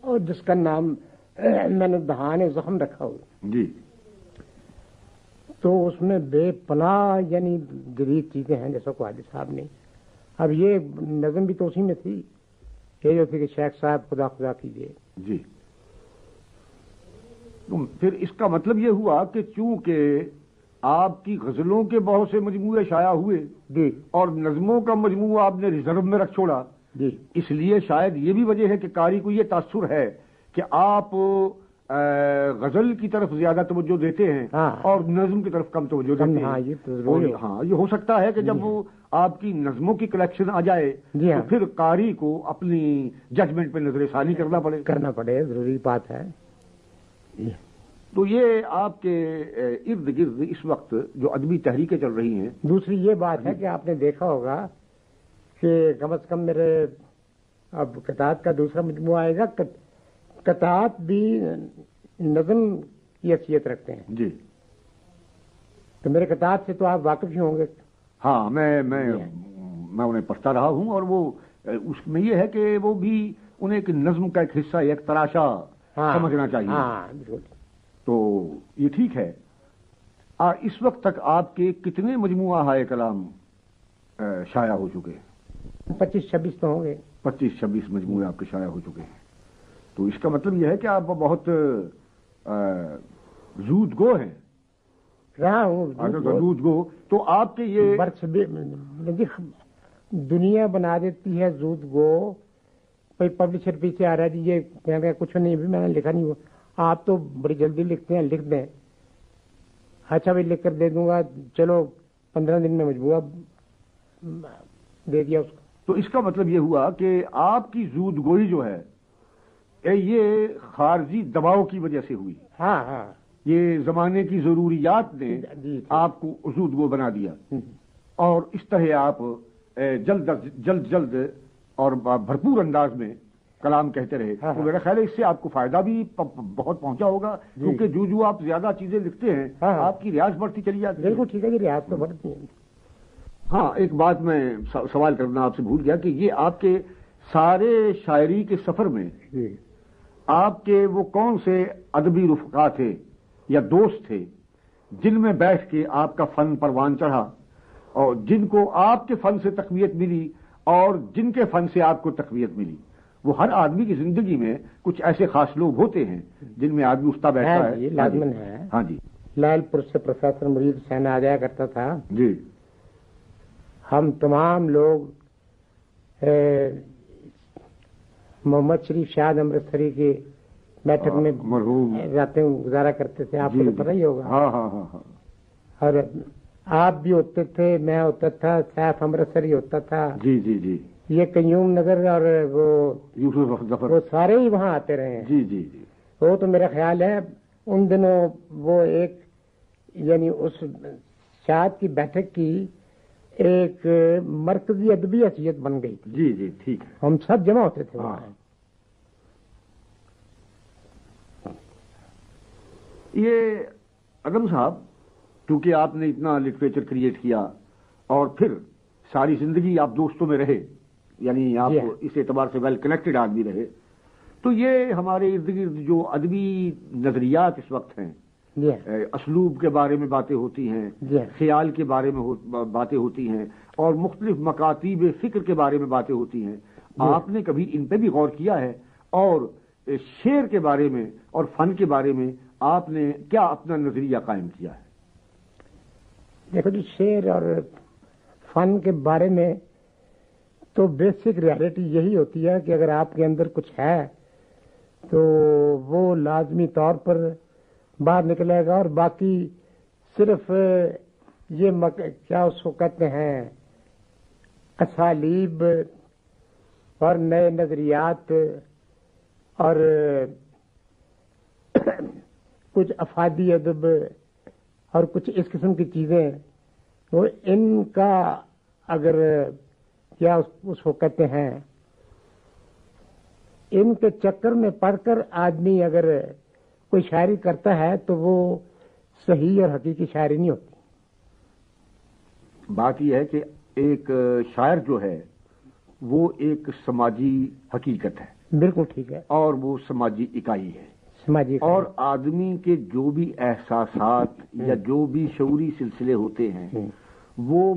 اور جس کا نام میں نے دہان زخم رکھا ہو جی۔ تو اس میں بے پناہ یعنی جدید چیزیں ہیں جیسا کو صاحب نے۔ اب یہ نظم بھی تو اسی میں تھی۔ یہ جو تھی کہ شیخ صاحب خدا خدا کیجیے۔ جی۔ پھر اس کا مطلب یہ ہوا کہ چونکہ آپ کی غزلوں کے بہت سے مجموعے شائع ہوئے جی۔ اور نظموں کا مجموعہ آپ نے ریزرو میں رکھ چھوڑا جی۔ اس لیے شاید یہ بھی وجہ ہے کہ قاری کو یہ تاثر ہے۔ کہ آپ غزل کی طرف زیادہ توجہ دیتے ہیں ہاں۔ اور نظم کی طرف کم توجہ دیتے ہیں۔ ہاں، یہ۔ ہاں یہ ہو سکتا ہے کہ جب آپ کی نظموں کی کلیکشن آ جائے جی ہاں۔ تو پھر قاری کو اپنی ججمنٹ پہ نظر ثانی کرنا پڑے۔ کرنا پڑے ضروری بات ہے۔ تو یہ آپ کے ارد گرد اس وقت جو ادبی تحریکیں چل رہی ہیں۔ دوسری یہ بات ہے کہ آپ نے دیکھا ہوگا کہ کم از کم میرے اب کتات کا دوسرا مجموعہ آئے گا کتات بھی نظم کی حیثیت رکھتے ہیں۔ جی۔ تو میرے کتاب سے تو آپ واقف ہی ہوں گے۔ ہاں میں میں میں انہیں پڑھتا رہا ہوں اور وہ اس میں یہ ہے کہ وہ بھی انہیں ایک نظم کا ایک حصہ ایک تراشا ہاں۔ سمجھنا چاہیے۔ ہاں بالکل۔ تو یہ ٹھیک ہے۔ اس وقت تک آپ کے کتنے مجموعہ ہائے کلام شائع ہو چکے؟ ہیں پچیس چھبیس تو ہوں گے۔ پچیس چھبیس مجموعے آپ کے شائع ہو چکے ہیں۔ تو اس کا مطلب یہ ہے کہ آپ بہت زود گو ہیں۔ رہا ہوں زود گو۔ تو آپ کے یہ برس دنیا بنا دیتی ہے زود گو۔ کوئی پبلشر پیچھے آ رہا ہے جی یہ کچھ نہیں بھی میں نے لکھا نہیں ہوا آپ تو بڑی جلدی لکھتے ہیں لکھ دیں۔ اچھا بھی لکھ کر دے دوں گا چلو پندرہ دن میں مجبورہ دے دیا اس کو۔ تو اس کا مطلب یہ ہوا کہ آپ کی زود گوئی جو ہے یہ خارجی دباؤ کی وجہ سے ہوئی۔ ہاں ہاں۔ یہ زمانے کی ضروریات نے جی آپ کو زود گو بنا دیا۔ اور اس طرح آپ جلد جلد جلد اور بھرپور انداز میں کلام کہتے رہے۔ تو میرا خیال ہے اس سے آپ کو فائدہ بھی بہت پہنچا ہوگا۔ کیونکہ جو جو آپ زیادہ چیزیں لکھتے ہیں آپ کی ریاض بڑھتی چلی جاتی بالکل ٹھیک ہے جی ریاض تو بڑھتی ہے۔ ہاں ایک بات میں سوال کرنا آپ سے بھول گیا کہ یہ آپ کے سارے شاعری کے سفر میں آپ کے وہ کون سے ادبی رفقا تھے یا دوست تھے جن میں بیٹھ کے آپ کا فن پروان چڑھا اور جن کو آپ کے فن سے تقویت ملی اور جن کے فن سے آپ کو تقویت ملی؟ وہ ہر آدمی کی زندگی میں کچھ ایسے خاص لوگ ہوتے ہیں جن میں آدمی اٹھتا بیٹھتا ہے۔ جی لازمن ہے۔ ہاں جی۔ لال پور سے پروفیسر مرید حسین آ جایا کرتا تھا۔ جی۔ ہم تمام لوگ محمد شریف شاد امرتسری کی بیٹھک میں مرحوم۔ راتیں گزارا کرتے تھے آپ کو تو پتہ ہی ہوگا۔ ہاں ہاں ہاں ہاں۔ اور آپ بھی ہوتے تھے میں ہوتا تھا سیف امرتسری ہوتا تھا۔ جی جی جی۔ یہ قیوم نگر اور وہ وہ سارے ہی وہاں آتے رہے ہیں۔ جی جی جی۔ وہ تو میرا خیال ہے ان دنوں وہ ایک یعنی اس شاد کی بیٹھک کی ایک مرکزی ادبی حیثیت بن گئی تھی۔ جی جی ٹھیک ہم سب جمع ہوتے تھے۔ ہاں۔ وہاں یہ اگم صاحب کیونکہ آپ نے اتنا لٹریچر کریٹ کیا اور پھر ساری زندگی آپ دوستوں میں رہے یعنی آپ۔ اس اعتبار سے ویل کنیکٹڈ آدمی رہے تو یہ ہمارے ارد گرد جو ادبی نظریات اس وقت ہیں اسلوب کے بارے میں باتیں ہوتی ہیں خیال کے بارے میں باتیں ہوتی ہیں اور مختلف مکاتیب فکر کے بارے میں باتیں ہوتی ہیں۔ آپ نے کبھی ان پہ بھی غور کیا ہے؟ اور شعر کے بارے میں اور فن کے بارے میں آپ نے کیا اپنا نظریہ قائم کیا ہے؟ دیکھو جی شعر اور فن کے بارے میں تو بیسک ریالٹی یہی ہوتی ہے کہ اگر آپ کے اندر کچھ ہے تو وہ لازمی طور پر باہر نکلے گا اور باقی صرف یہ مک... کیا اس کو کہتے ہیں، اسالیب اور نئے نظریات اور کچھ افادی ادب اور کچھ اس قسم کی چیزیں وہ ان کا اگر کیا اس اس کو کہتے ہیں ان کے چکر میں پڑھ کر آدمی اگر کوئی شاعری کرتا ہے تو وہ صحیح اور حقیقی شاعری نہیں ہوتی۔ بات یہ ہے کہ ایک شاعر جو ہے وہ ایک سماجی حقیقت ہے۔ بالکل ٹھیک ہے۔ اور وہ سماجی اکائی ہے۔ سماجی اور آدمی کے جو بھی احساسات یا جو بھی شعوری سلسلے ہوتے ہیں۔ وہ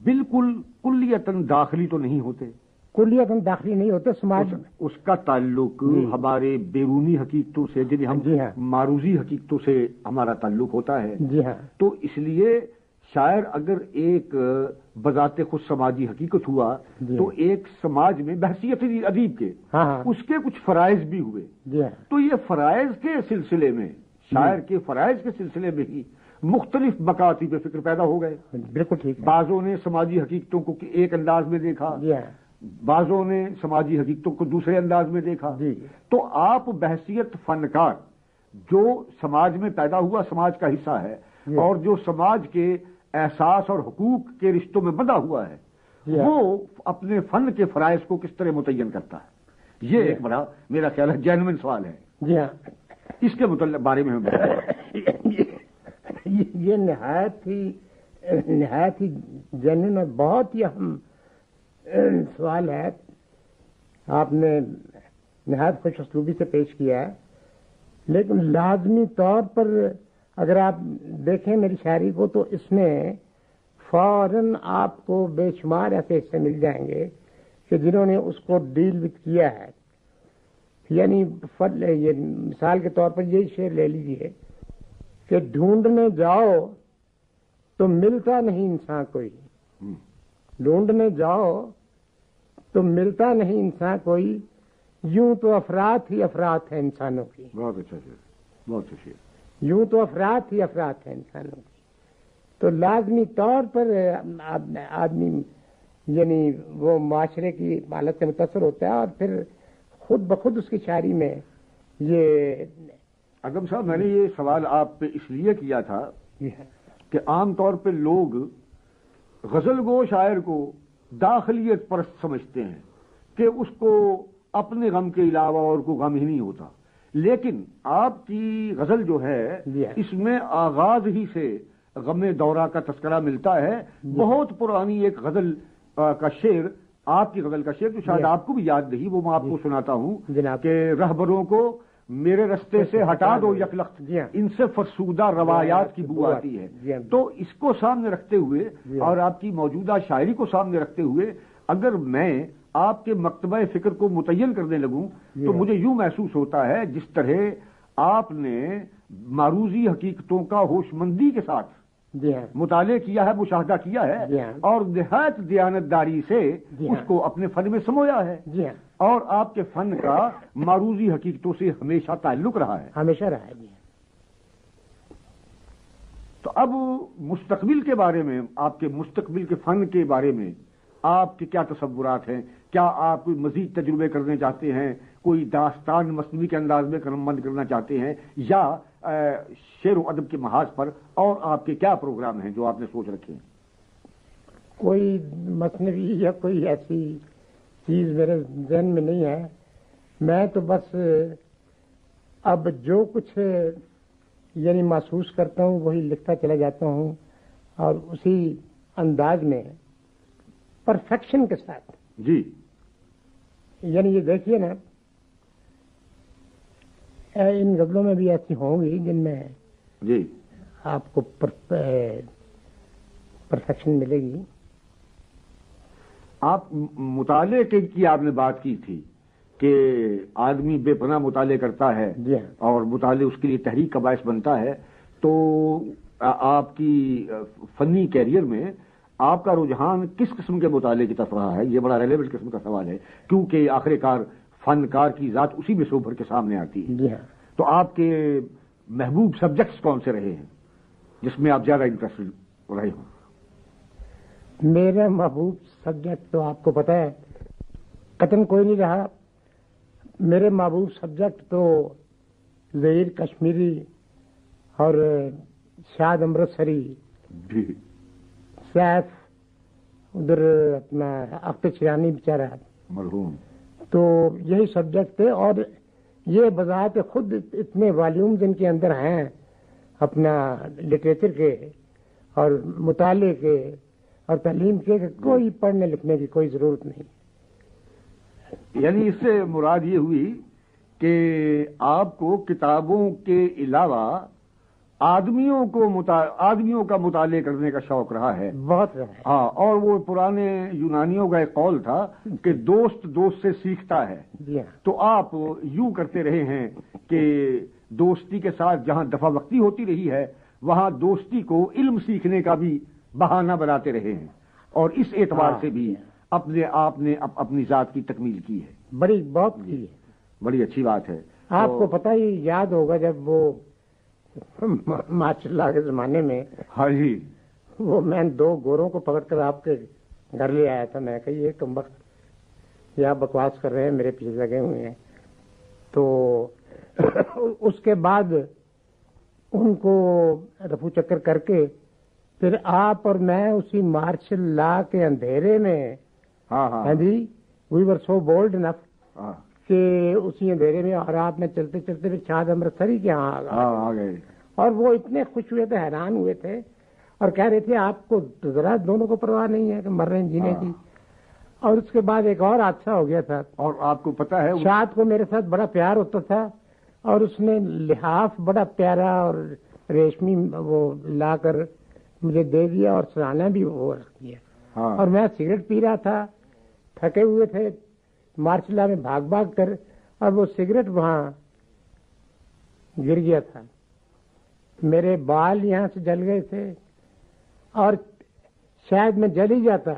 بالکل کلیتاً داخلی تو نہیں ہوتے کلیت ہم داخلی نہیں ہوتے سماج اس, کا تعلق جی۔ ہمارے بیرونی حقیقتوں سے جنہیں ہم جی ہاں۔ معروضی حقیقتوں سے ہمارا تعلق ہوتا ہے جی ہاں تو اس لیے شاعر اگر ایک بذات خود سماجی حقیقت ہوا جی۔ تو ایک سماج میں بحثیت ادیب کے۔ ہاں ہاں۔ اس کے کچھ فرائض بھی ہوئے۔ جی۔ تو یہ فرائض کے سلسلے میں شاعر کے فرائض کے سلسلے میں ہی مختلف مکاتی پہ فکر پیدا ہو گئے۔ بالکل ٹھیک۔ بعضوں نے سماجی حقیقتوں کو ایک انداز میں دیکھا۔ جی۔ بعضوں نے سماجی حقیقتوں کو دوسرے انداز میں دیکھا۔ جی۔ تو آپ بحثیت فنکار جو سماج میں پیدا ہوا سماج کا حصہ ہے جی۔ اور جو سماج کے احساس اور حقوق کے رشتوں میں بندھا ہوا ہے۔ جی۔ وہ اپنے فن کے فرائض کو کس طرح متعین کرتا ہے؟ یہ ایک بڑا میرا خیال ہے جینوئن سوال ہے۔ جی ہاں اس کے متعلق بارے میں یہ نہایت ہی نہایت ہی جنون اور بہت ہی اہم سوال ہے۔ آپ نے نہایت خوش اسلوبی سے پیش کیا ہے۔ لیکن لازمی طور پر اگر آپ دیکھیں میری شاعری کو تو اس میں فوراً آپ کو بے شمار ایسے حصے مل جائیں گے کہ جنہوں نے اس کو ڈیل وتھ کیا ہے۔ یعنی فل یہ مثال کے طور پر یہی شعر لے لیجیے کہ ڈھونڈنے جاؤ تو ملتا نہیں انسان کوئی۔ ڈھونڈنے جاؤ تو ملتا نہیں انسان کوئی۔ یوں تو افراد ہی افراد ہیں انسانوں کی۔ بہت اچھا شعر بہت اچھا شعر۔ یوں تو افراد ہی افراد ہیں انسانوں کی تو لازمی طور پر آد- آدمی یعنی وہ معاشرے کی حالت سے متاثر ہوتا ہے اور پھر خود بخود اس کی شاعری میں یہ اگم صاحب میں نے یہ سوال آپ پہ اس لیے کیا تھا یہ ہے کہ عام طور پہ لوگ غزل گو شاعر کو داخلیت پرست سمجھتے ہیں کہ اس کو اپنے غم کے علاوہ اور کوئی غم ہی نہیں ہوتا۔ لیکن آپ کی غزل جو ہے جی ہاں۔ اس میں آغاز ہی سے غم دورہ کا تذکرہ ملتا ہے بہت پرانی ایک غزل کا شعر آپ کی غزل کا شعر جو شاید جی ہاں۔ آپ کو بھی یاد نہیں وہ میں آپ کو سناتا ہوں۔ کہ رہبروں کو میرے رستے سے ہٹا دو یکلخت جی ہاں۔ ان سے فرسودہ روایات کی بو آتی ہے جی ہاں۔ تو اس کو سامنے رکھتے ہوئے جی ہاں۔ اور آپ کی موجودہ شاعری کو سامنے رکھتے ہوئے اگر میں آپ کے مکتبہ فکر کو متعین کرنے لگوں تو۔ مجھے یوں محسوس ہوتا ہے جس طرح آپ نے معروضی حقیقتوں کا ہوش مندی کے ساتھ جی ہاں مطالعہ کیا ہے مشاہدہ کیا ہے جی ہاں۔ اور نہایت دیانتداری سے جی اس ہاں۔ کو اپنے فن میں سمویا ہے اور آپ کے فن کا معروضی حقیقتوں سے ہمیشہ تعلق رہا ہے ہمیشہ رہا ہے تو اب مستقبل کے بارے میں آپ کے مستقبل کے فن کے بارے میں آپ کے کیا تصورات ہیں کیا آپ کوئی مزید تجربے کرنے چاہتے ہیں؟ کوئی داستان مصنوعی کے انداز میں بند کرنا چاہتے ہیں یا شعر و ادب کے محاذ پر اور آپ کے کیا پروگرام ہیں جو آپ نے سوچ رکھے ہیں؟ کوئی مصنوعی یا کوئی ایسی چیز میرے ذہن میں نہیں ہے۔ میں تو بس اب جو کچھ یعنی محسوس کرتا ہوں وہی لکھتا چلا جاتا ہوں اور اسی انداز میں پرفیکشن کے ساتھ۔ جی۔ یعنی یہ دیکھیے نا ان غزلوں میں بھی ایسی ہوں گی جن میں جی۔ آپ کو پرفیکشن ملے گی۔ آپ مطالعے کی آپ نے بات کی تھی کہ آدمی بے پناہ مطالعے کرتا ہے جی ہاں۔ اور مطالعے اس کے لیے تحریک کا باعث بنتا ہے تو آپ کی فنی کیریئر میں آپ کا رجحان کس قسم کے مطالعے کی طرف رہا ہے؟ یہ بڑا ریلیونٹ قسم کا سوال ہے کیونکہ آخر کار فنکار کی ذات اسی میں سوبھر کے سامنے آتی ہے۔ جی ہاں۔ تو آپ کے محبوب سبجیکٹس کون سے رہے ہیں؟ جس میں آپ زیادہ انٹرسٹ رہے ہوں؟ میرا محبوب سبجیکٹ تو آپ کو پتا ہے قتل کوئی نہیں رہا۔ میرے محبوب سبجیکٹ تو زہیر کشمیری اور شاد امرتسری۔ سیف ادھر اپنا اختر چرانی بیچارہ مرحوم۔ تو یہی سبجیکٹ تھے اور یہ بذات خود اتنے والیوم جن کے اندر ہیں اپنا لٹریچر کے اور مطالعے کے اور تعلیم کے کہ کوئی پڑھنے لکھنے کی کوئی ضرورت نہیں۔ یعنی اس سے مراد یہ ہوئی کہ آپ کو کتابوں کے علاوہ آدمیوں کو آدمیوں کا مطالعے کرنے کا شوق رہا ہے۔ بہت ہاں اور وہ پرانے یونانیوں کا ایک قول تھا کہ دوست دوست سے سیکھتا ہے۔ جی ہاں۔ تو آپ یوں کرتے رہے ہیں کہ دوستی کے ساتھ جہاں دفع وقتی ہوتی رہی ہے وہاں دوستی کو علم سیکھنے کا بھی بہانہ بناتے رہے ہیں۔ اور اس اعتبار سے بھی اپنے آپ نے اپنی ذات کی تکمیل کی ہے۔ بڑی بہت کی ہے۔ بڑی اچھی بات ہے۔ آپ کو پتہ ہی یاد ہوگا جب وہ ماشاء اللہ کے زمانے میں ہاں جی۔ وہ میں دو گوروں کو پکڑ کر آپ کے گھر لے آیا تھا۔ میں کہ یہ کم وقت یا بکواس کر رہے ہیں میرے پیچھے لگے ہوئے ہیں۔ تو اس کے بعد ان کو رفو چکر کر کے پھر آپ اور میں اسی مارشل لا کے اندھیرے میں ہاں ہاں۔ ہاں جی وی ور سو بولڈ انف ہاں۔ کہ اسی اندھیرے میں اور آپ میں چلتے چلتے پھر شاد امرتسری کے یہاں آ گئے۔ ہاں آ گئے۔ اور وہ اتنے خوش ہوئے تھے حیران ہوئے تھے اور کہہ رہے تھے آپ کو ذرا دونوں کو پرواہ نہیں ہے کہ مر رہے ہیں جینے کی۔ اور اس کے بعد ایک اور حادثہ ہو گیا تھا۔ اور آپ کو پتا ہے شاد کو میرے ساتھ بڑا پیار ہوتا تھا اور اس نے لحاف بڑا پیارا اور ریشمی وہ لا کر مجھے دے دیا اور سرانا بھی وہ رکھ دیا۔ ہاں۔ اور میں سگریٹ پی رہا تھا تھکے ہوئے تھے مارچلا میں بھاگ بھاگ کر اور وہ سگریٹ وہاں گر گیا تھا۔ میرے بال یہاں سے جل گئے تھے اور شاید میں جل ہی جاتا۔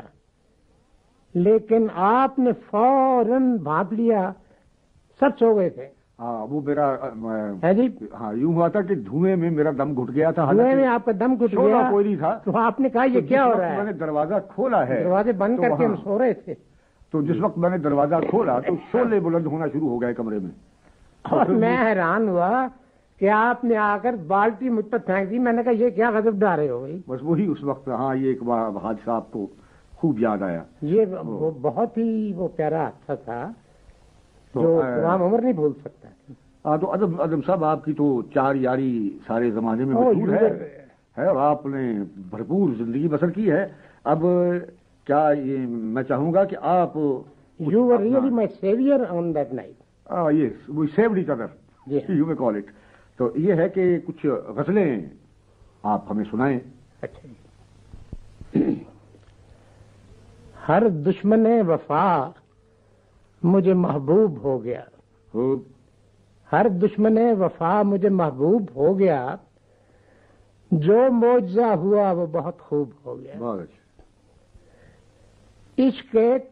لیکن آپ نے فوراً بھانپ لیا سب سو گئے تھے۔ ہاں وہ میرا ہے جی؟ ہاں یوں ہوا تھا کہ دھوئیں میں میرا دم گھٹ گیا تھا۔ دھوئے میں آپ کا دم گھٹ گیا۔ کوئی نہیں تھا۔ تو آپ نے کہا یہ کیا ہو رہا میں ہے نے دروازہ کھولا ہے۔ دروازے بند کر کے ہم سو رہے تھے۔ تو جس وقت میں نے دروازہ کھولا تو شولے بلند ہونا شروع ہو گئے کمرے میں۔ اور میں حیران ہوا کہ آپ نے آ کر بالٹی مجھ پر پھینک دی۔ میں نے کہا یہ کیا غضب ڈالے ہو گئی بس وہی اس وقت ہاں یہ ایک بار حادثہ آپ کو خوب یاد آیا۔ یہ وہ بہت ہی وہ پیارا اچھا تھا جو تمام عمر نہیں بھول سکتا۔ ہاں تو ادم ادم صاحب آپ کی تو چار یاری سارے زمانے میں مشہور ہے اور آپ نے بھرپور زندگی بسر کی ہے۔ اب کیا یہ میں چاہوں گا کہ آپ you were really my saviour on that night یہ we saved each other you میں کال اٹ تو یہ ہے کہ کچھ غزلیں آپ ہمیں سنائیں۔ اچھا جی۔ ہر دشمن وفا مجھے محبوب ہو گیا۔ ہر دشمن وفا مجھے محبوب ہو گیا۔ جو معجزہ ہوا وہ بہت خوب ہو گیا۔ بہت اچھا۔ عشق ایک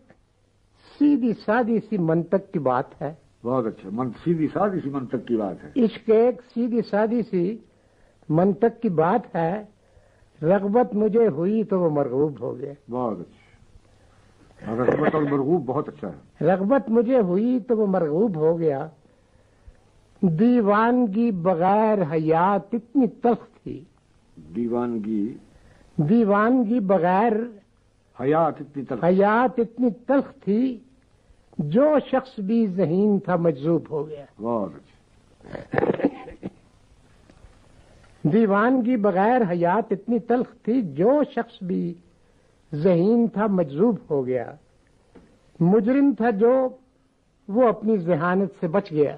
سیدھی سادی سی منطق کی بات ہے۔ بہت اچھا من سیدھی سادی سی منطق کی بات ہے۔ عشق ایک سیدھی سادی سی منطق کی بات ہے۔ رغبت مجھے ہوئی تو وہ مرغوب ہو گیا۔ بہت اچھا۔ رغبت اور مرغوب بہت اچھا ہے۔ رغبت مجھے ہوئی تو وہ مرغوب ہو گیا۔ دیوانگی بغیر حیات اتنی تلخ تھی۔ دیوانگی۔ دیوانگی بغیر حیات اتنی تلخ حیات اتنی تلخ تھی جو شخص بھی ذہین تھا مجذوب ہو گیا۔ بہت اچھا دیوانگی بغیر حیات اتنی تلخ تھی جو شخص بھی ذہین تھا مجذوب ہو گیا۔ مجرم تھا جو وہ اپنی ذہانت سے بچ گیا۔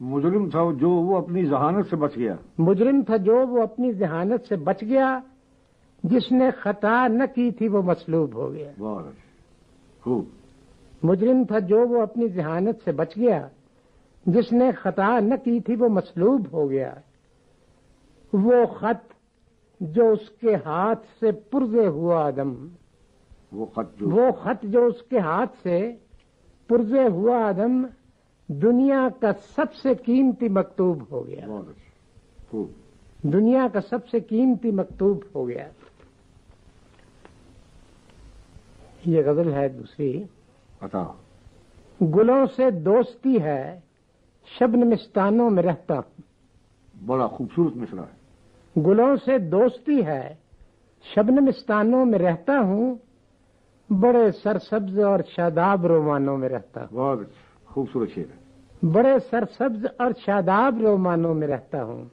مجرم تھا جو وہ اپنی ذہانت سے بچ گیا۔ مجرم تھا جو وہ اپنی ذہانت سے بچ گیا۔ جس نے خطا نہ کی تھی وہ مسلوب ہو گیا۔ اچھا۔ مجرم تھا جو وہ اپنی ذہانت سے بچ گیا۔ جس نے خطا نہ کی تھی وہ مسلوب ہو گیا۔ وہ خط جو اس کے ہاتھ سے پرزے ہوا آدم۔ وہ خط جو وہ خط جو اس کے ہاتھ سے پرزے ہوا آدم دنیا کا سب سے قیمتی مکتوب ہو گیا۔ اچھا۔ دنیا کا سب سے قیمتی مکتوب ہو گیا۔ یہ غزل ہے دوسری۔ عطا گلوں سے دوستی ہے شبنمستانوں میں رہتا۔ ہوں بڑا خوبصورت مصرا ہے۔ گلوں سے دوستی ہے شبنمستانوں میں رہتا ہوں۔ بڑے سرسبز اور شاداب رومانوں میں رہتا۔ ہوں بہت خوبصورت شعر ہے۔ بڑے سرسبز اور شاداب رومانوں میں رہتا ہوں۔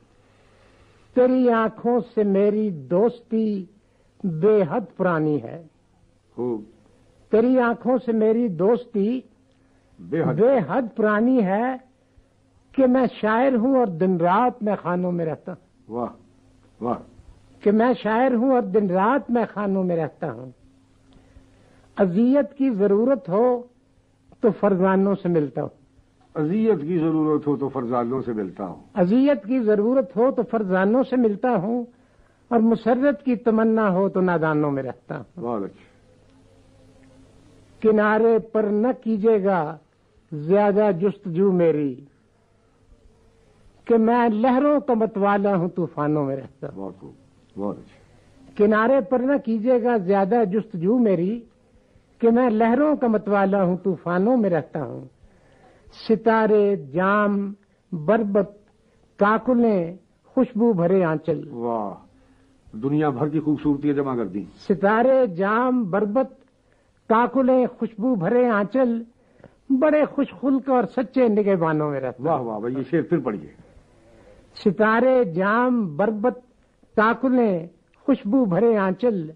تیری آنکھوں سے میری دوستی بے حد پرانی ہے۔ خوب۔ تیری آنکھوں سے میری دوستی بے حد۔ بے حد پرانی ہے کہ میں شاعر ہوں اور دن رات میں خانوں میں رہتا ہوں۔ واہ واہ۔ کہ میں شاعر ہوں اور دن رات میں خانوں میں رہتا ہوں۔ اذیت کی ضرورت ہو تو فرزانوں سے ملتا ہوں۔ اذیت کی ضرورت ہو تو فرزانوں سے ملتا ہوں۔ اذیت کی ضرورت ہو تو فرزانوں سے ملتا ہوں اور مسرت کی تمنا ہو تو نادانوں میں رہتا ہوں۔ بہت اچھا کنارے پر نہ کیجیے گا زیادہ جستجو میری۔ کہ میں لہروں کا متوالا ہوں طوفانوں میں رہتا۔ ہوں اچھا۔ کنارے پر نہ کیجیے گا زیادہ جستجو میری۔ کہ میں لہروں کا متوالا ہوں طوفانوں میں رہتا ہوں۔ ستارے جام بربت کاکلیں خوشبو بھرے آنچل۔ واہ دنیا بھر کی خوبصورتی جمع کر دی۔ ستارے جام بربت کاکلیں خوشبو بھرے آنچل بڑے خوش خلق اور سچے نگہبانوں میں رہتا۔ واہ واہ یہ شعر پھر پڑھیے۔ ستارے جام بربت کاکلیں خوشبو بھرے آنچل۔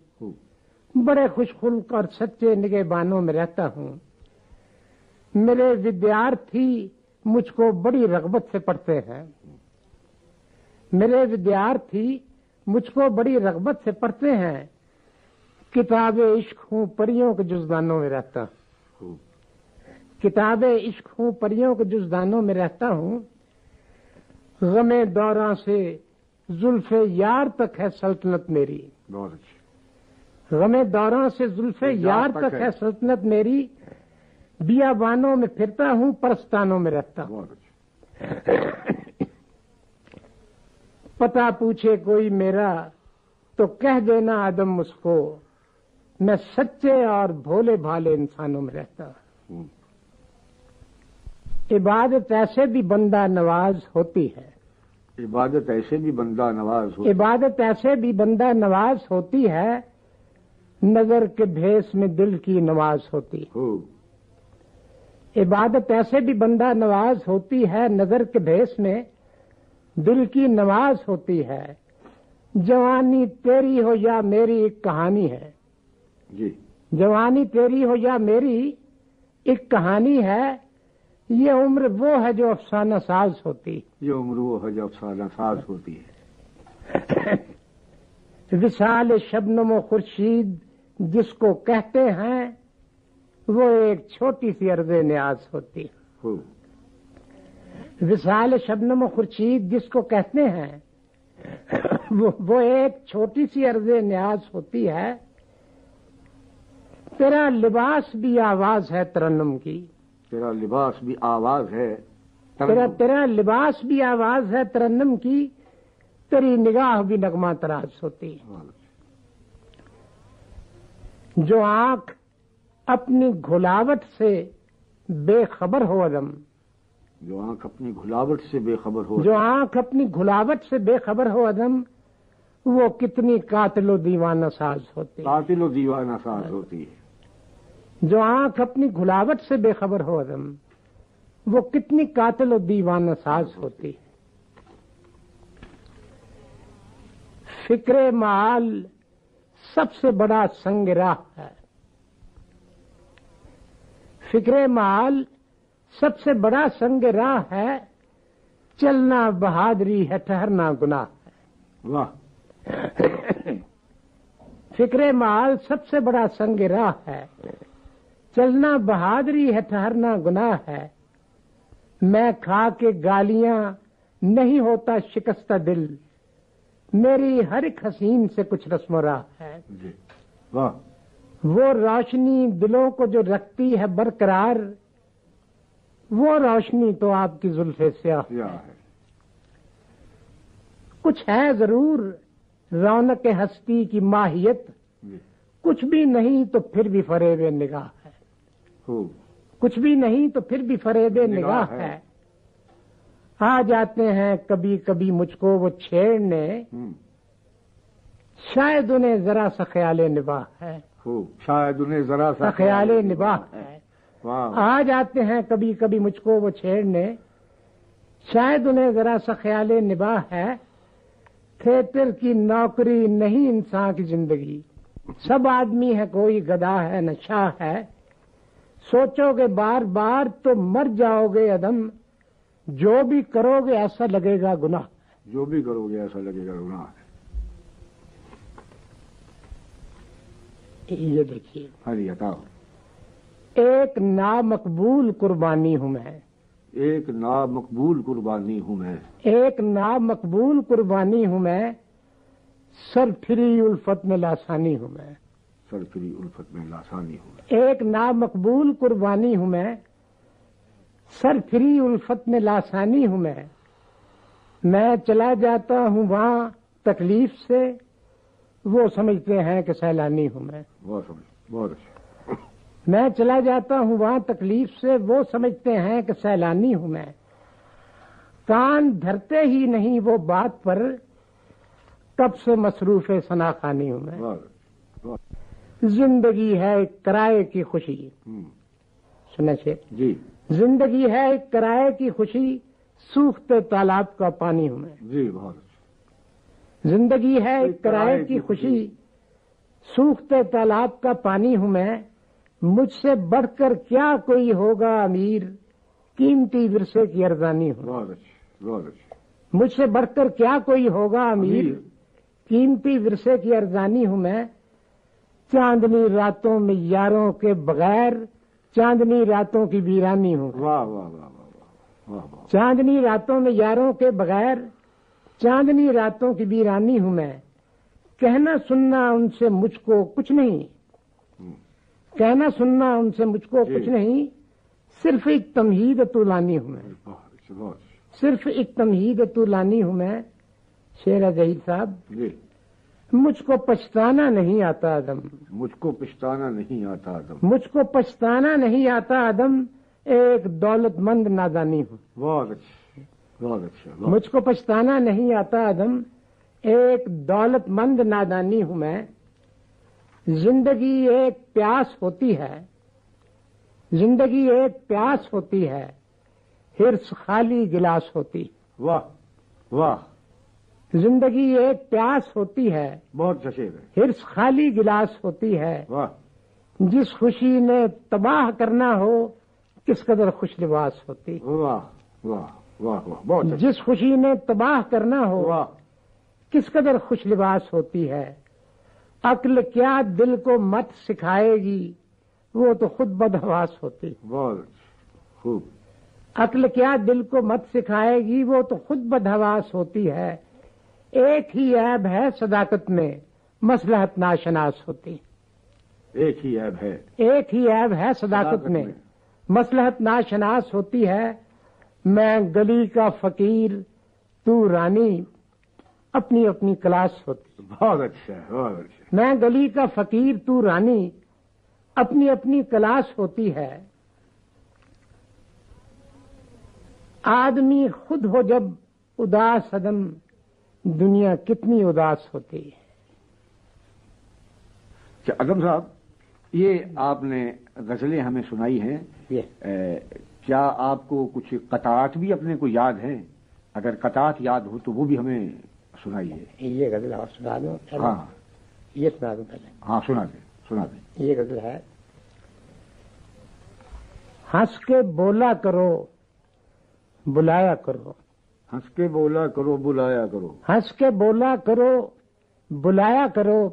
بڑے خوش خلق اور سچے نگہبانوں میں رہتا ہوں۔ میرے ودیارتھی مجھ کو بڑی رغبت سے پڑھتے ہیں۔ میرے ودیارتھی مجھ کو بڑی رغبت سے پڑھتے ہیں۔ کتاب عشق ہوں پریوں کے جزدانوں میں رہتا ہوں۔ کتاب عشق ہوں پریوں کے جزدانوں میں رہتا ہوں۔ غم دوراں سے زلف یار تک ہے سلطنت میری۔ اچھا۔ غم دوراں سے زلف یار تک ہے۔ سلطنت میری۔ بیا بانوں میں پھرتا ہوں پرستانوں میں رہتا ہوں۔ اچھا۔ پتا پوچھے کوئی میرا تو کہہ دینا آدم اس کو۔ میں سچے اور بھولے بھالے انسانوں میں رہتا ہوں۔ عبادت ایسے بھی بندہ نواز ہوتی ہے۔ عبادت ایسے بھی بندہ نواز ہو عبادت ایسے بھی بندہ نواز ہوتی ہے نظر کے بھیس میں دل کی نواز ہوتی عبادت ایسے بھی بندہ نواز ہوتی ہے نظر کے بھیس میں دل کی نواز ہوتی ہے۔ جوانی تیری ہو یا میری ایک کہانی ہے۔ جی۔ جوانی تیری ہو یا میری ایک کہانی ہے یہ عمر وہ ہے جو افسانہ ساز ہوتی۔ یہ عمر وہ ہے جو افسانہ ساز ہوتی ہے۔ وشال شبنم و خورشید جس کو کہتے ہیں وہ ایک چھوٹی سی عرض نیاز ہوتی۔ وسال شبنم و خورشید جس کو کہتے ہیں وہ ایک چھوٹی سی عرض نیاز ہوتی ہے۔ تیرا لباس بھی آواز ہے ترنم کی۔ تیرا لباس بھی آواز ہے تیرا تیرا لباس بھی آواز ہے ترنم کی۔ تیری نگاہ بھی نغمہ تراز ہوتی۔ ہے جو آنکھ اپنی گھلاوٹ سے بے خبر ہو عدم۔ جو آنکھ اپنی گھلاوٹ سے بے خبر ہو جو آنکھ اپنی گھلاوٹ سے بے خبر ہو عدم وہ کتنی قاتل و دیوانہ ساز ہوتی۔ ہے قاتل و دیوانہ ساز ہوتی ہے۔ جو آنکھ اپنی گھلاوٹ سے بے خبر ہو عدم وہ کتنی قاتل و دیوانہ ساز ہوتی۔ ہے فکر معال سب سے بڑا سنگ راہ ہے۔ فکر معال سب سے بڑا سنگ راہ ہے چلنا بہادری ہے ٹھہرنا گناہ ہے۔ واہ۔ فکر معال سب سے بڑا سنگ راہ ہے۔ چلنا بہادری ہے ٹھہرنا گناہ ہے۔ میں کھا کے گالیاں نہیں ہوتا شکستہ دل۔ میری ہر ایک حسین سے کچھ رسم و راہ ہے۔ جی۔ واہ۔ وہ روشنی دلوں کو جو رکھتی ہے برقرار وہ روشنی تو آپ کی زلف سیاہ کیا ہے۔ کچھ ہے ضرور رونق ہستی کی ماہیت۔ جی۔ کچھ بھی نہیں تو پھر بھی فریب نگاہ۔ کچھ بھی نہیں تو پھر بھی فریب نگاہ ہے۔ آ جاتے ہیں کبھی کبھی مجھ کو وہ چھیڑنے۔ شاید انہیں ذرا سا خیال نباہ ہے۔ شاید انہیں ذرا سا خیال نباہ ہے۔ آ جاتے ہیں کبھی کبھی مجھ کو وہ چھیڑنے۔ شاید انہیں ذرا سا خیال نباہ ہے۔ تھیٹر کی نوکری نہیں انسان کی زندگی۔ سب آدمی ہے کوئی گدا ہے نشہ ہے۔ سوچو گے بار بار تو مر جاؤ گے عدم۔ جو بھی کرو گے ایسا لگے گا گناہ۔ جو بھی کرو گے ایسا لگے گا گناہ۔ یہ دیکھیے۔ ہاں جی ہٹاؤ۔ ایک نامقبول قربانی ہوں میں۔ ایک نامقبول قربانی ہوں میں۔ ایک نامقبول قربانی ہوں میں۔ سر پھری الفت میں لاسانی ہوں میں۔ سرفری الفت میں لاسانی ہوں ایک نامقبول قربانی ہوں میں۔ سر پھری الفت میں لاسانی ہوں میں۔ میں چلا جاتا ہوں وہاں تکلیف سے۔ وہ سمجھتے ہیں کہ سیلانی ہوں میں۔ بہت بہت اچھا۔ میں چلا جاتا ہوں وہاں تکلیف سے۔ وہ سمجھتے ہیں کہ سیلانی ہوں میں۔ کان دھرتے ہی نہیں وہ بات پر۔ کب سے مصروف ثنا خانی ہوں میں۔ زندگی ہے ایک کرائے کی خوشی۔ سنیں سے جی۔ زندگی ہے ایک کرائے کی خوشی سوکھتے تالاب کا پانی ہوں میں جی بہت اچھا۔ زندگی ہے ایک کرائے کی خوشی۔ سوکھتے تالاب کا پانی ہوں میں مجھ سے بڑھ کر کیا کوئی ہوگا امیر؟ قیمتی ورثے کی ارزانی ہوں۔ بہت اچھا بہت اچھا۔ مجھ سے بڑھ کر کیا کوئی ہوگا امیر۔ قیمتی ورثے کی ارزانی ہوں میں چاندنی راتوں میں یاروں کے بغیر چاندنی راتوں کی ویرانی ہوں۔ واہ واہ واہ چاندنی راتوں میں یاروں کے بغیر چاندنی راتوں کی ویرانی ہوں میں۔ کہنا سننا ان سے مجھ کو کچھ نہیں۔ کہنا سننا ان سے مجھ کو جی۔ کچھ نہیں۔ صرف ایک تمہید طولانی ہوں میں۔ صرف ایک تمہید طولانی ہوں میں شیر ظہیر صاحب۔ جی۔ مجھ کو پچھتانا نہیں آتا آدم۔ مجھ کو پچھتانا نہیں آتا آدم۔ مجھ کو پچھتانا نہیں آتا آدم۔ ایک دولت مند نادانی ہوں۔ بہت اچھا بہت اچھا مجھ کو پچھتانا نہیں آتا آدم۔ ایک دولت مند نادانی ہوں میں۔ زندگی ایک پیاس ہوتی ہے۔ زندگی ایک پیاس ہوتی ہے۔ ہرس خالی گلاس ہوتی۔ واہ واہ زندگی ایک پیاس ہوتی ہے بہت شعر ہے۔ ہرس خالی گلاس ہوتی ہے۔ واہ۔ جس خوشی نے تباہ کرنا ہو کس قدر خوش لباس ہوتی۔ واہ واہ واہ جس خوشی نے تباہ کرنا ہو واہ۔ کس قدر خوش لباس ہوتی ہے۔ عقل کیا دل کو مت سکھائے گی وہ تو خود بدحواس ہوتی۔ خوب۔ عقل کیا دل کو مت سکھائے گی وہ تو خود بدحواس ہوتی ہے۔ ایک ہی عیب ہے صداقت میں مسلحت ناشناس ہوتی۔ ایک ہی عیب ہے۔ ایک ہی عیب ہے صداقت میں۔ مسلحت ناشناس ہوتی ہے میں گلی کا فقیر تو رانی اپنی اپنی کلاس ہوتی۔ بہت اچھا بہت اچھا۔ میں گلی کا فقیر تو رانی اپنی اپنی کلاس ہوتی ہے۔ آدمی خود ہو جب اداس عدم دنیا کتنی اداس ہوتی ہے۔ اچھا ادم صاحب یہ آپ نے غزلیں ہمیں سنائی ہیں۔ کیا آپ کو کچھ قطعات بھی اپنے کو یاد ہیں؟ اگر قطعات یاد ہو تو وہ بھی ہمیں سنائیے۔ یہ غزل اور سنا دوں ہاں۔ یہ سنا دوں پہلے۔ ہاں سنا دیں سنا دیں۔ یہ غزل ہے۔ ہنس کے بولا کرو بلایا کرو۔ ہنس کے بولا کرو بلایا کرو۔ ہنس کے بولا کرو بلایا کرو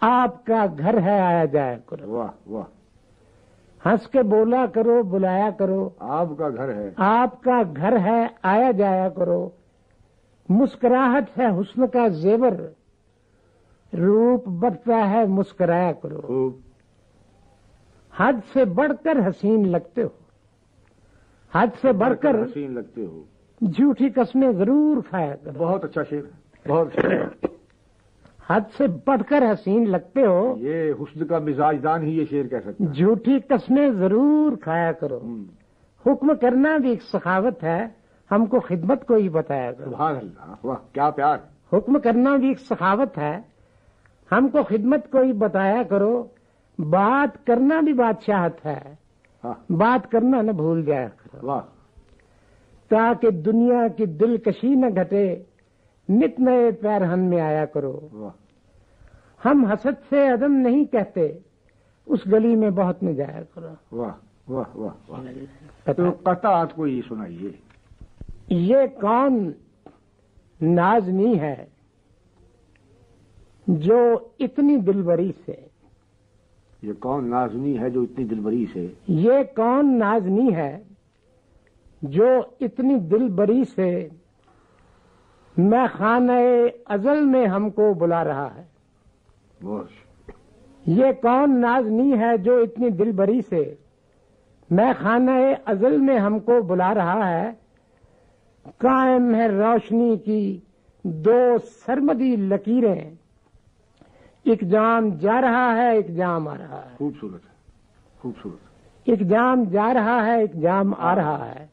آپ کا گھر ہے آیا جایا کرو۔ واہ واہ۔ ہنس کے بولا کرو بلایا کرو۔ آپ کا گھر ہے۔ آپ کا گھر ہے آیا جایا کرو۔ مسکراہٹ ہے حسن کا زیور۔ روپ بڑھتا ہے مسکرایا کرو۔ حد سے بڑھ کر حسین لگتے ہو۔ حد سے بڑھ کر حسین لگتے ہو۔ جھوٹی قسمیں ضرور کھایا کرو۔ بہت اچھا شیر بہت اچھا حد سے بڑھ کر حسین لگتے ہو۔ یہ حسن کا مزاج دان ہی یہ شیر کہہ سکتا ہے۔ جھوٹی قسمیں ضرور کھایا کرو۔ حکم کرنا بھی ایک سخاوت ہے۔ ہم کو خدمت کو ہی بتایا کرو۔ سبحان اللہ واہ کیا پیار۔ حکم کرنا بھی ایک سخاوت ہے۔ ہم کو خدمت کو ہی بتایا کرو۔ بات کرنا بھی بادشاہت ہے۔ ہاں۔ بات کرنا نہ بھول جایا کرو۔ واہ۔ تاکہ دنیا کی دلکشی نہ گھٹے نت نئے پیرہن میں آیا کرو۔ واہ۔ ہم حسد سے عدم نہیں کہتے اس گلی میں بہت نہ جایا کرو واہ واہ۔ واہ واہ تو قطعات کو یہ سنائیے۔ یہ کون نازنی ہے جو اتنی دلبری سے؟ یہ کون نازنی ہے جو اتنی دلبری سے؟ یہ کون نازنی ہے جو اتنی دل بری سے میں خانہ ازل میں ہم کو بلا رہا ہے۔ یہ کون نازنی ہے جو اتنی دل بری سے میں خانہ ازل میں ہم کو بلا رہا ہے؟ قائم ہے روشنی کی دو سرمدی لکیریں۔ ایک جام جا رہا ہے ایک جام آ رہا ہے۔ خوبصورت خوبصورت۔ ایک جام جا رہا ہے ایک جام آ رہا ہے۔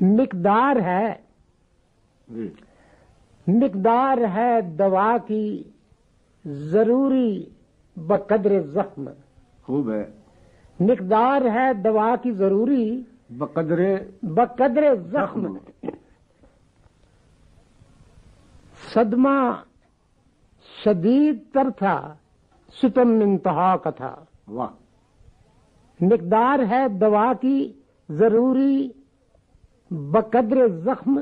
مقدار ہے۔ جی۔ مقدار ہے دوا کی ضروری بقدر زخم۔ خوب ہے۔ مقدار ہے دوا کی ضروری بقدر بقدر زخم۔ صدمہ شدید تر تھا ستم انتہا کا تھا۔ واہ۔ مقدار ہے دوا کی ضروری بقدر زخم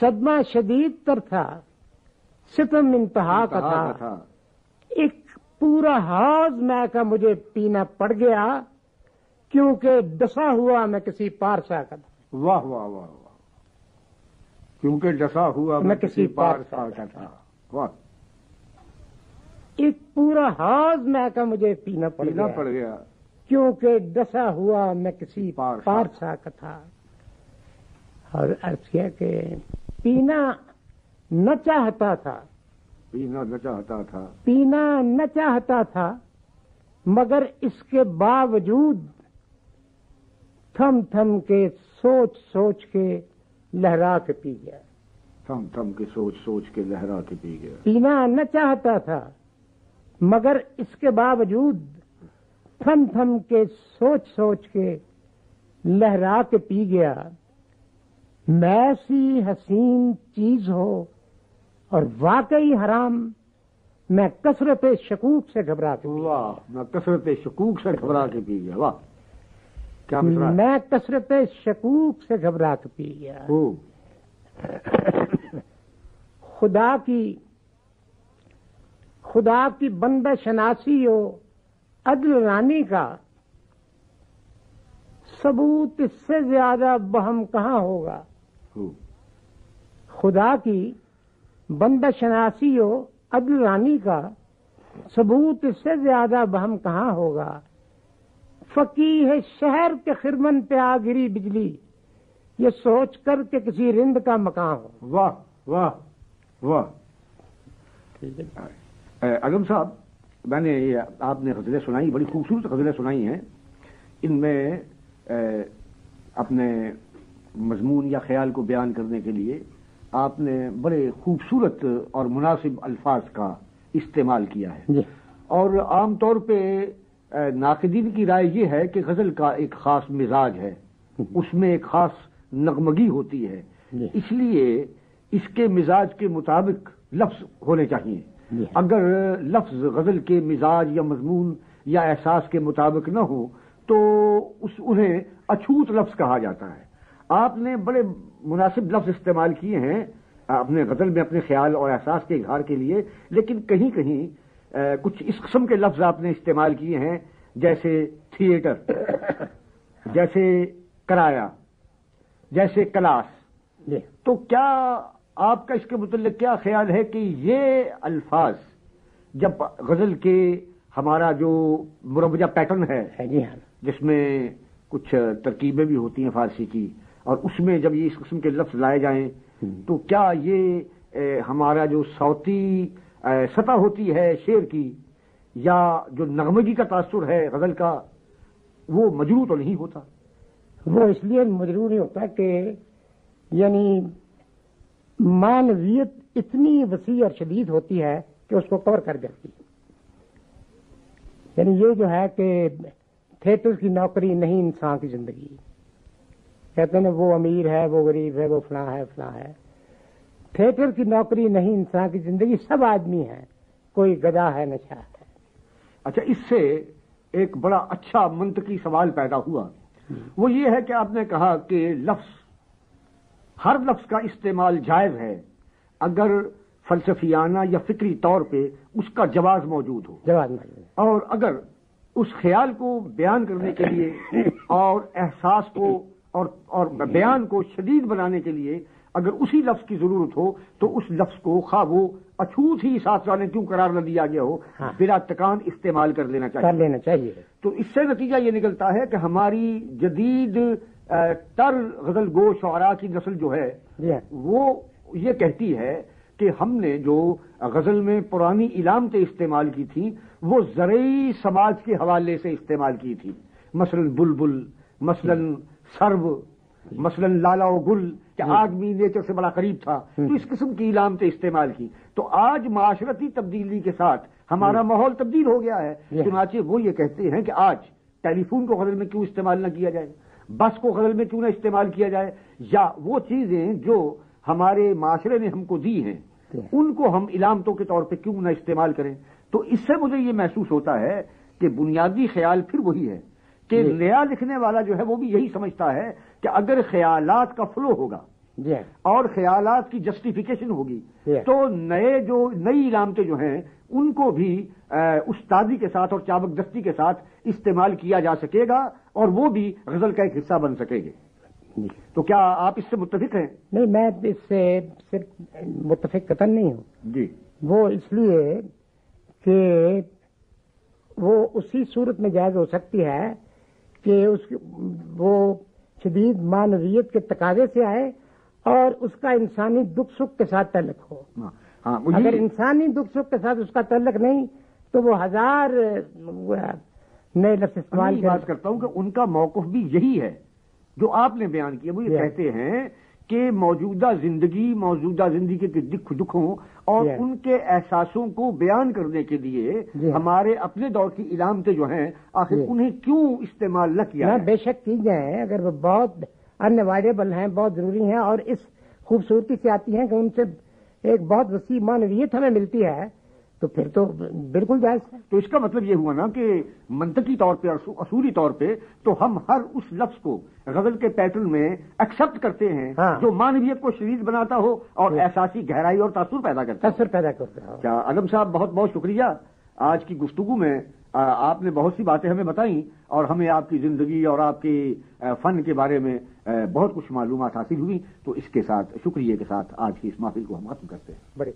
صدمہ شدید تر تھا ستم انتہا کا تھا۔ ایک پورا حوض میں کا مجھے پینا پڑ گیا کیونکہ ڈسا ہوا میں کسی پارسا کا تھا۔ واہ واہ واہ واہ۔ کیونکہ ڈسا ہوا میں کسی پار کا تھا۔ واہ۔ ایک پورا حوض میں کا مجھے پینا پڑ گیا کیونکہ ڈسا ہوا میں کسی پارسا۔ پارسا کا تھا۔ اور عرض کیا کہ پینا نہ چاہتا تھا۔ پینا نہ چاہتا تھا۔ پینا نہ چاہتا تھا مگر اس کے باوجود تھم تھم کے سوچ سوچ کے لہرا کے پی گیا۔ تھم تھم کے سوچ سوچ کے لہرا کے پی گیا۔ پینا نہ چاہتا تھا مگر اس کے باوجود تھم تھم کے سوچ سوچ کے لہرا کے پی گیا۔ میں ایسی حسین چیز ہو اور واقعی حرام میں کثرت شکوک سے گھبرا کے۔ واہ میں کثرت شکوک سے گھبرا کے پی گیا واہ کیا؟ میں کثرت شکوک سے گھبرا کے پی گیا خدا کی خدا کی بندہ شناسی ہو عدل رانی کا ثبوت اس سے زیادہ بہم کہاں ہوگا ہو خدا کی بندہ شناسی ہو عدل رانی کا ثبوت اس سے زیادہ بہم کہاں ہوگا؟ فقی ہے شہر کے خرمن پہ آ گری بجلی۔ یہ سوچ کر کہ کسی رند کا مکان ہو۔ واہ واہ واہ۔ اگم صاحب میں نے یہ آپ نے غزلیں سنائی بڑی خوبصورت غزلیں سنائی ہیں۔ ان میں اپنے مضمون یا خیال کو بیان کرنے کے لیے آپ نے بڑے خوبصورت اور مناسب الفاظ کا استعمال کیا ہے۔ جی۔ اور عام طور پہ ناقدین کی رائے یہ ہے کہ غزل کا ایک خاص مزاج ہے۔ اس میں ایک خاص نغمگی ہوتی ہے۔ جی۔ اس لیے اس کے مزاج کے مطابق لفظ ہونے چاہیے۔ جی۔ اگر لفظ غزل کے مزاج یا مضمون یا احساس کے مطابق نہ ہو تو اس انہیں اچھوت لفظ کہا جاتا ہے۔ آپ نے بڑے مناسب لفظ استعمال کیے ہیں اپنے غزل میں اپنے خیال اور احساس کے اظہار کے لیے لیکن کہیں کہیں کچھ اس قسم کے لفظ آپ نے استعمال کیے ہیں جیسے تھیٹر جیسے کرایہ جیسے کلاس۔ جی۔ تو کیا آپ کا اس کے متعلق کیا خیال ہے کہ یہ الفاظ جب غزل کے ہمارا جو مربجہ پیٹرن ہے ہے جی ہاں۔ جس میں کچھ ترکیبیں بھی ہوتی ہیں فارسی کی اور اس میں جب یہ اس قسم کے لفظ لائے جائیں تو کیا یہ ہمارا جو صوتی سطح ہوتی ہے شعر کی یا جو نغمگی کا تاثر ہے غزل کا وہ مجرو تو نہیں ہوتا؟ وہ اس لیے مجرور نہیں ہوتا کہ یعنی مانویت اتنی وسیع اور شدید ہوتی ہے کہ اس کو کور کر جاتی ہے۔ یعنی یہ جو ہے کہ تھیٹر کی نوکری نہیں انسان کی زندگی۔ کہتے ہیں وہ امیر ہے وہ غریب ہے وہ فلاں ہے فلاں ہے۔ تھیٹر کی نوکری نہیں انسان کی زندگی سب آدمی ہیں۔ کوئی گدا ہے نشہ ہے۔ اچھا اس سے ایک بڑا اچھا منطقی سوال پیدا ہوا۔ وہ یہ ہے کہ آپ نے کہا کہ لفظ ہر لفظ کا استعمال جائز ہے اگر فلسفیانہ یا فکری طور پہ اس کا جواز موجود ہو۔ جواب نہیں اور اگر اس خیال کو بیان کرنے کے لیے اور احساس کو اور اور بیان کو شدید بنانے کے لیے اگر اسی لفظ کی ضرورت ہو تو اس لفظ کو خواہ وہ اچھوت ہی ساتھ نے کیوں قرار نہ دیا گیا ہو ہاں۔ بلا تکان استعمال کر لینا کر چاہیے لینا چاہیے۔ تو اس سے نتیجہ یہ نکلتا ہے کہ ہماری جدید تر غزل گو شعراء کی نسل جو ہے جی ہاں۔ وہ یہ کہتی ہے کہ ہم نے جو غزل میں پرانی علامتیں استعمال کی تھیں وہ زرعی سماج کے حوالے سے استعمال کی تھی مثلا بلبل مثلا سرو مثلا لالا و گل کہ آدمی نیچر سے بڑا قریب تھا تو اس قسم کی علامتیں استعمال کی۔ تو آج معاشرتی تبدیلی کے ساتھ ہمارا ماحول تبدیل ہو گیا ہے۔ چنانچہ وہ یہ کہتے ہیں کہ آج ٹیلی فون کو غزل میں کیوں استعمال نہ کیا جائے؟ بس کو غزل میں کیوں نہ استعمال کیا جائے؟ یا وہ چیزیں جو ہمارے معاشرے نے ہم کو دی ہیں۔ ان کو ہم علامتوں کے طور پہ کیوں نہ استعمال کریں؟ تو اس سے مجھے یہ محسوس ہوتا ہے کہ بنیادی خیال پھر وہی ہے۔ کہ جی۔ نیا لکھنے والا جو ہے وہ بھی یہی سمجھتا ہے کہ اگر خیالات کا فلو ہوگا جی۔ اور خیالات کی جسٹیفیکیشن ہوگی جی۔ تو نئے جو نئی علامتیں جو ہیں ان کو بھی استادی کے ساتھ اور چابک دستی کے ساتھ استعمال کیا جا سکے گا اور وہ بھی غزل کا ایک حصہ بن سکے گے۔ تو کیا آپ اس سے متفق ہیں؟ نہیں میں اس سے صرف متفق قطن نہیں ہوں۔ جی۔ وہ اس لیے کہ وہ اسی صورت میں جائز ہو سکتی ہے کہ اس وہ شدید مانویت کے تقاضے سے آئے اور اس کا انسانی دکھ سکھ کے ساتھ تعلق ہو ہاں ہاں اگر انسانی دکھ سکھ کے ساتھ اس کا تعلق نہیں تو وہ ہزار نئے لفظ استعمال بات کرتا ہوں کہ ان کا موقف بھی یہی ہے جو آپ نے بیان کیا وہ یہ. کہتے ہیں کہ موجودہ زندگی موجودہ زندگی کے دکھ دکھوں اور Yeah. ان کے احساسوں کو بیان کرنے کے لیے Yeah. ہمارے اپنے دور کی علامتیں جو ہیں آخر Yeah. انہیں کیوں استعمال نہ کیا؟ بے شک کی جائیں اگر وہ بہت انوائڈیبل ہیں بہت ضروری ہیں اور اس خوبصورتی سے آتی ہیں کہ ان سے ایک بہت وسیع مانویت ہمیں ملتی ہے تو پھر تو بالکل جائز۔ ہے تو اس کا مطلب یہ ہوا نا کہ منطقی طور پہ اصولی طور پہ تو ہم ہر اس لفظ کو غزل کے پیٹرن میں ایکسپٹ کرتے ہیں ہاں۔ جو مانویت کو شدید بناتا ہو اور احساسی گہرائی اور تاثر پیدا کرتا تاثر پیدا کرتا ہے کیا ادم صاحب بہت بہت شکریہ۔ آج کی گفتگو میں آپ نے بہت سی باتیں ہمیں بتائیں اور ہمیں آپ کی زندگی اور آپ کے فن کے بارے میں بہت کچھ معلومات حاصل ہوئی۔ تو اس کے ساتھ شکریہ کے ساتھ آج کی اس محفل کو ہم ختم کرتے ہیں۔ بڑے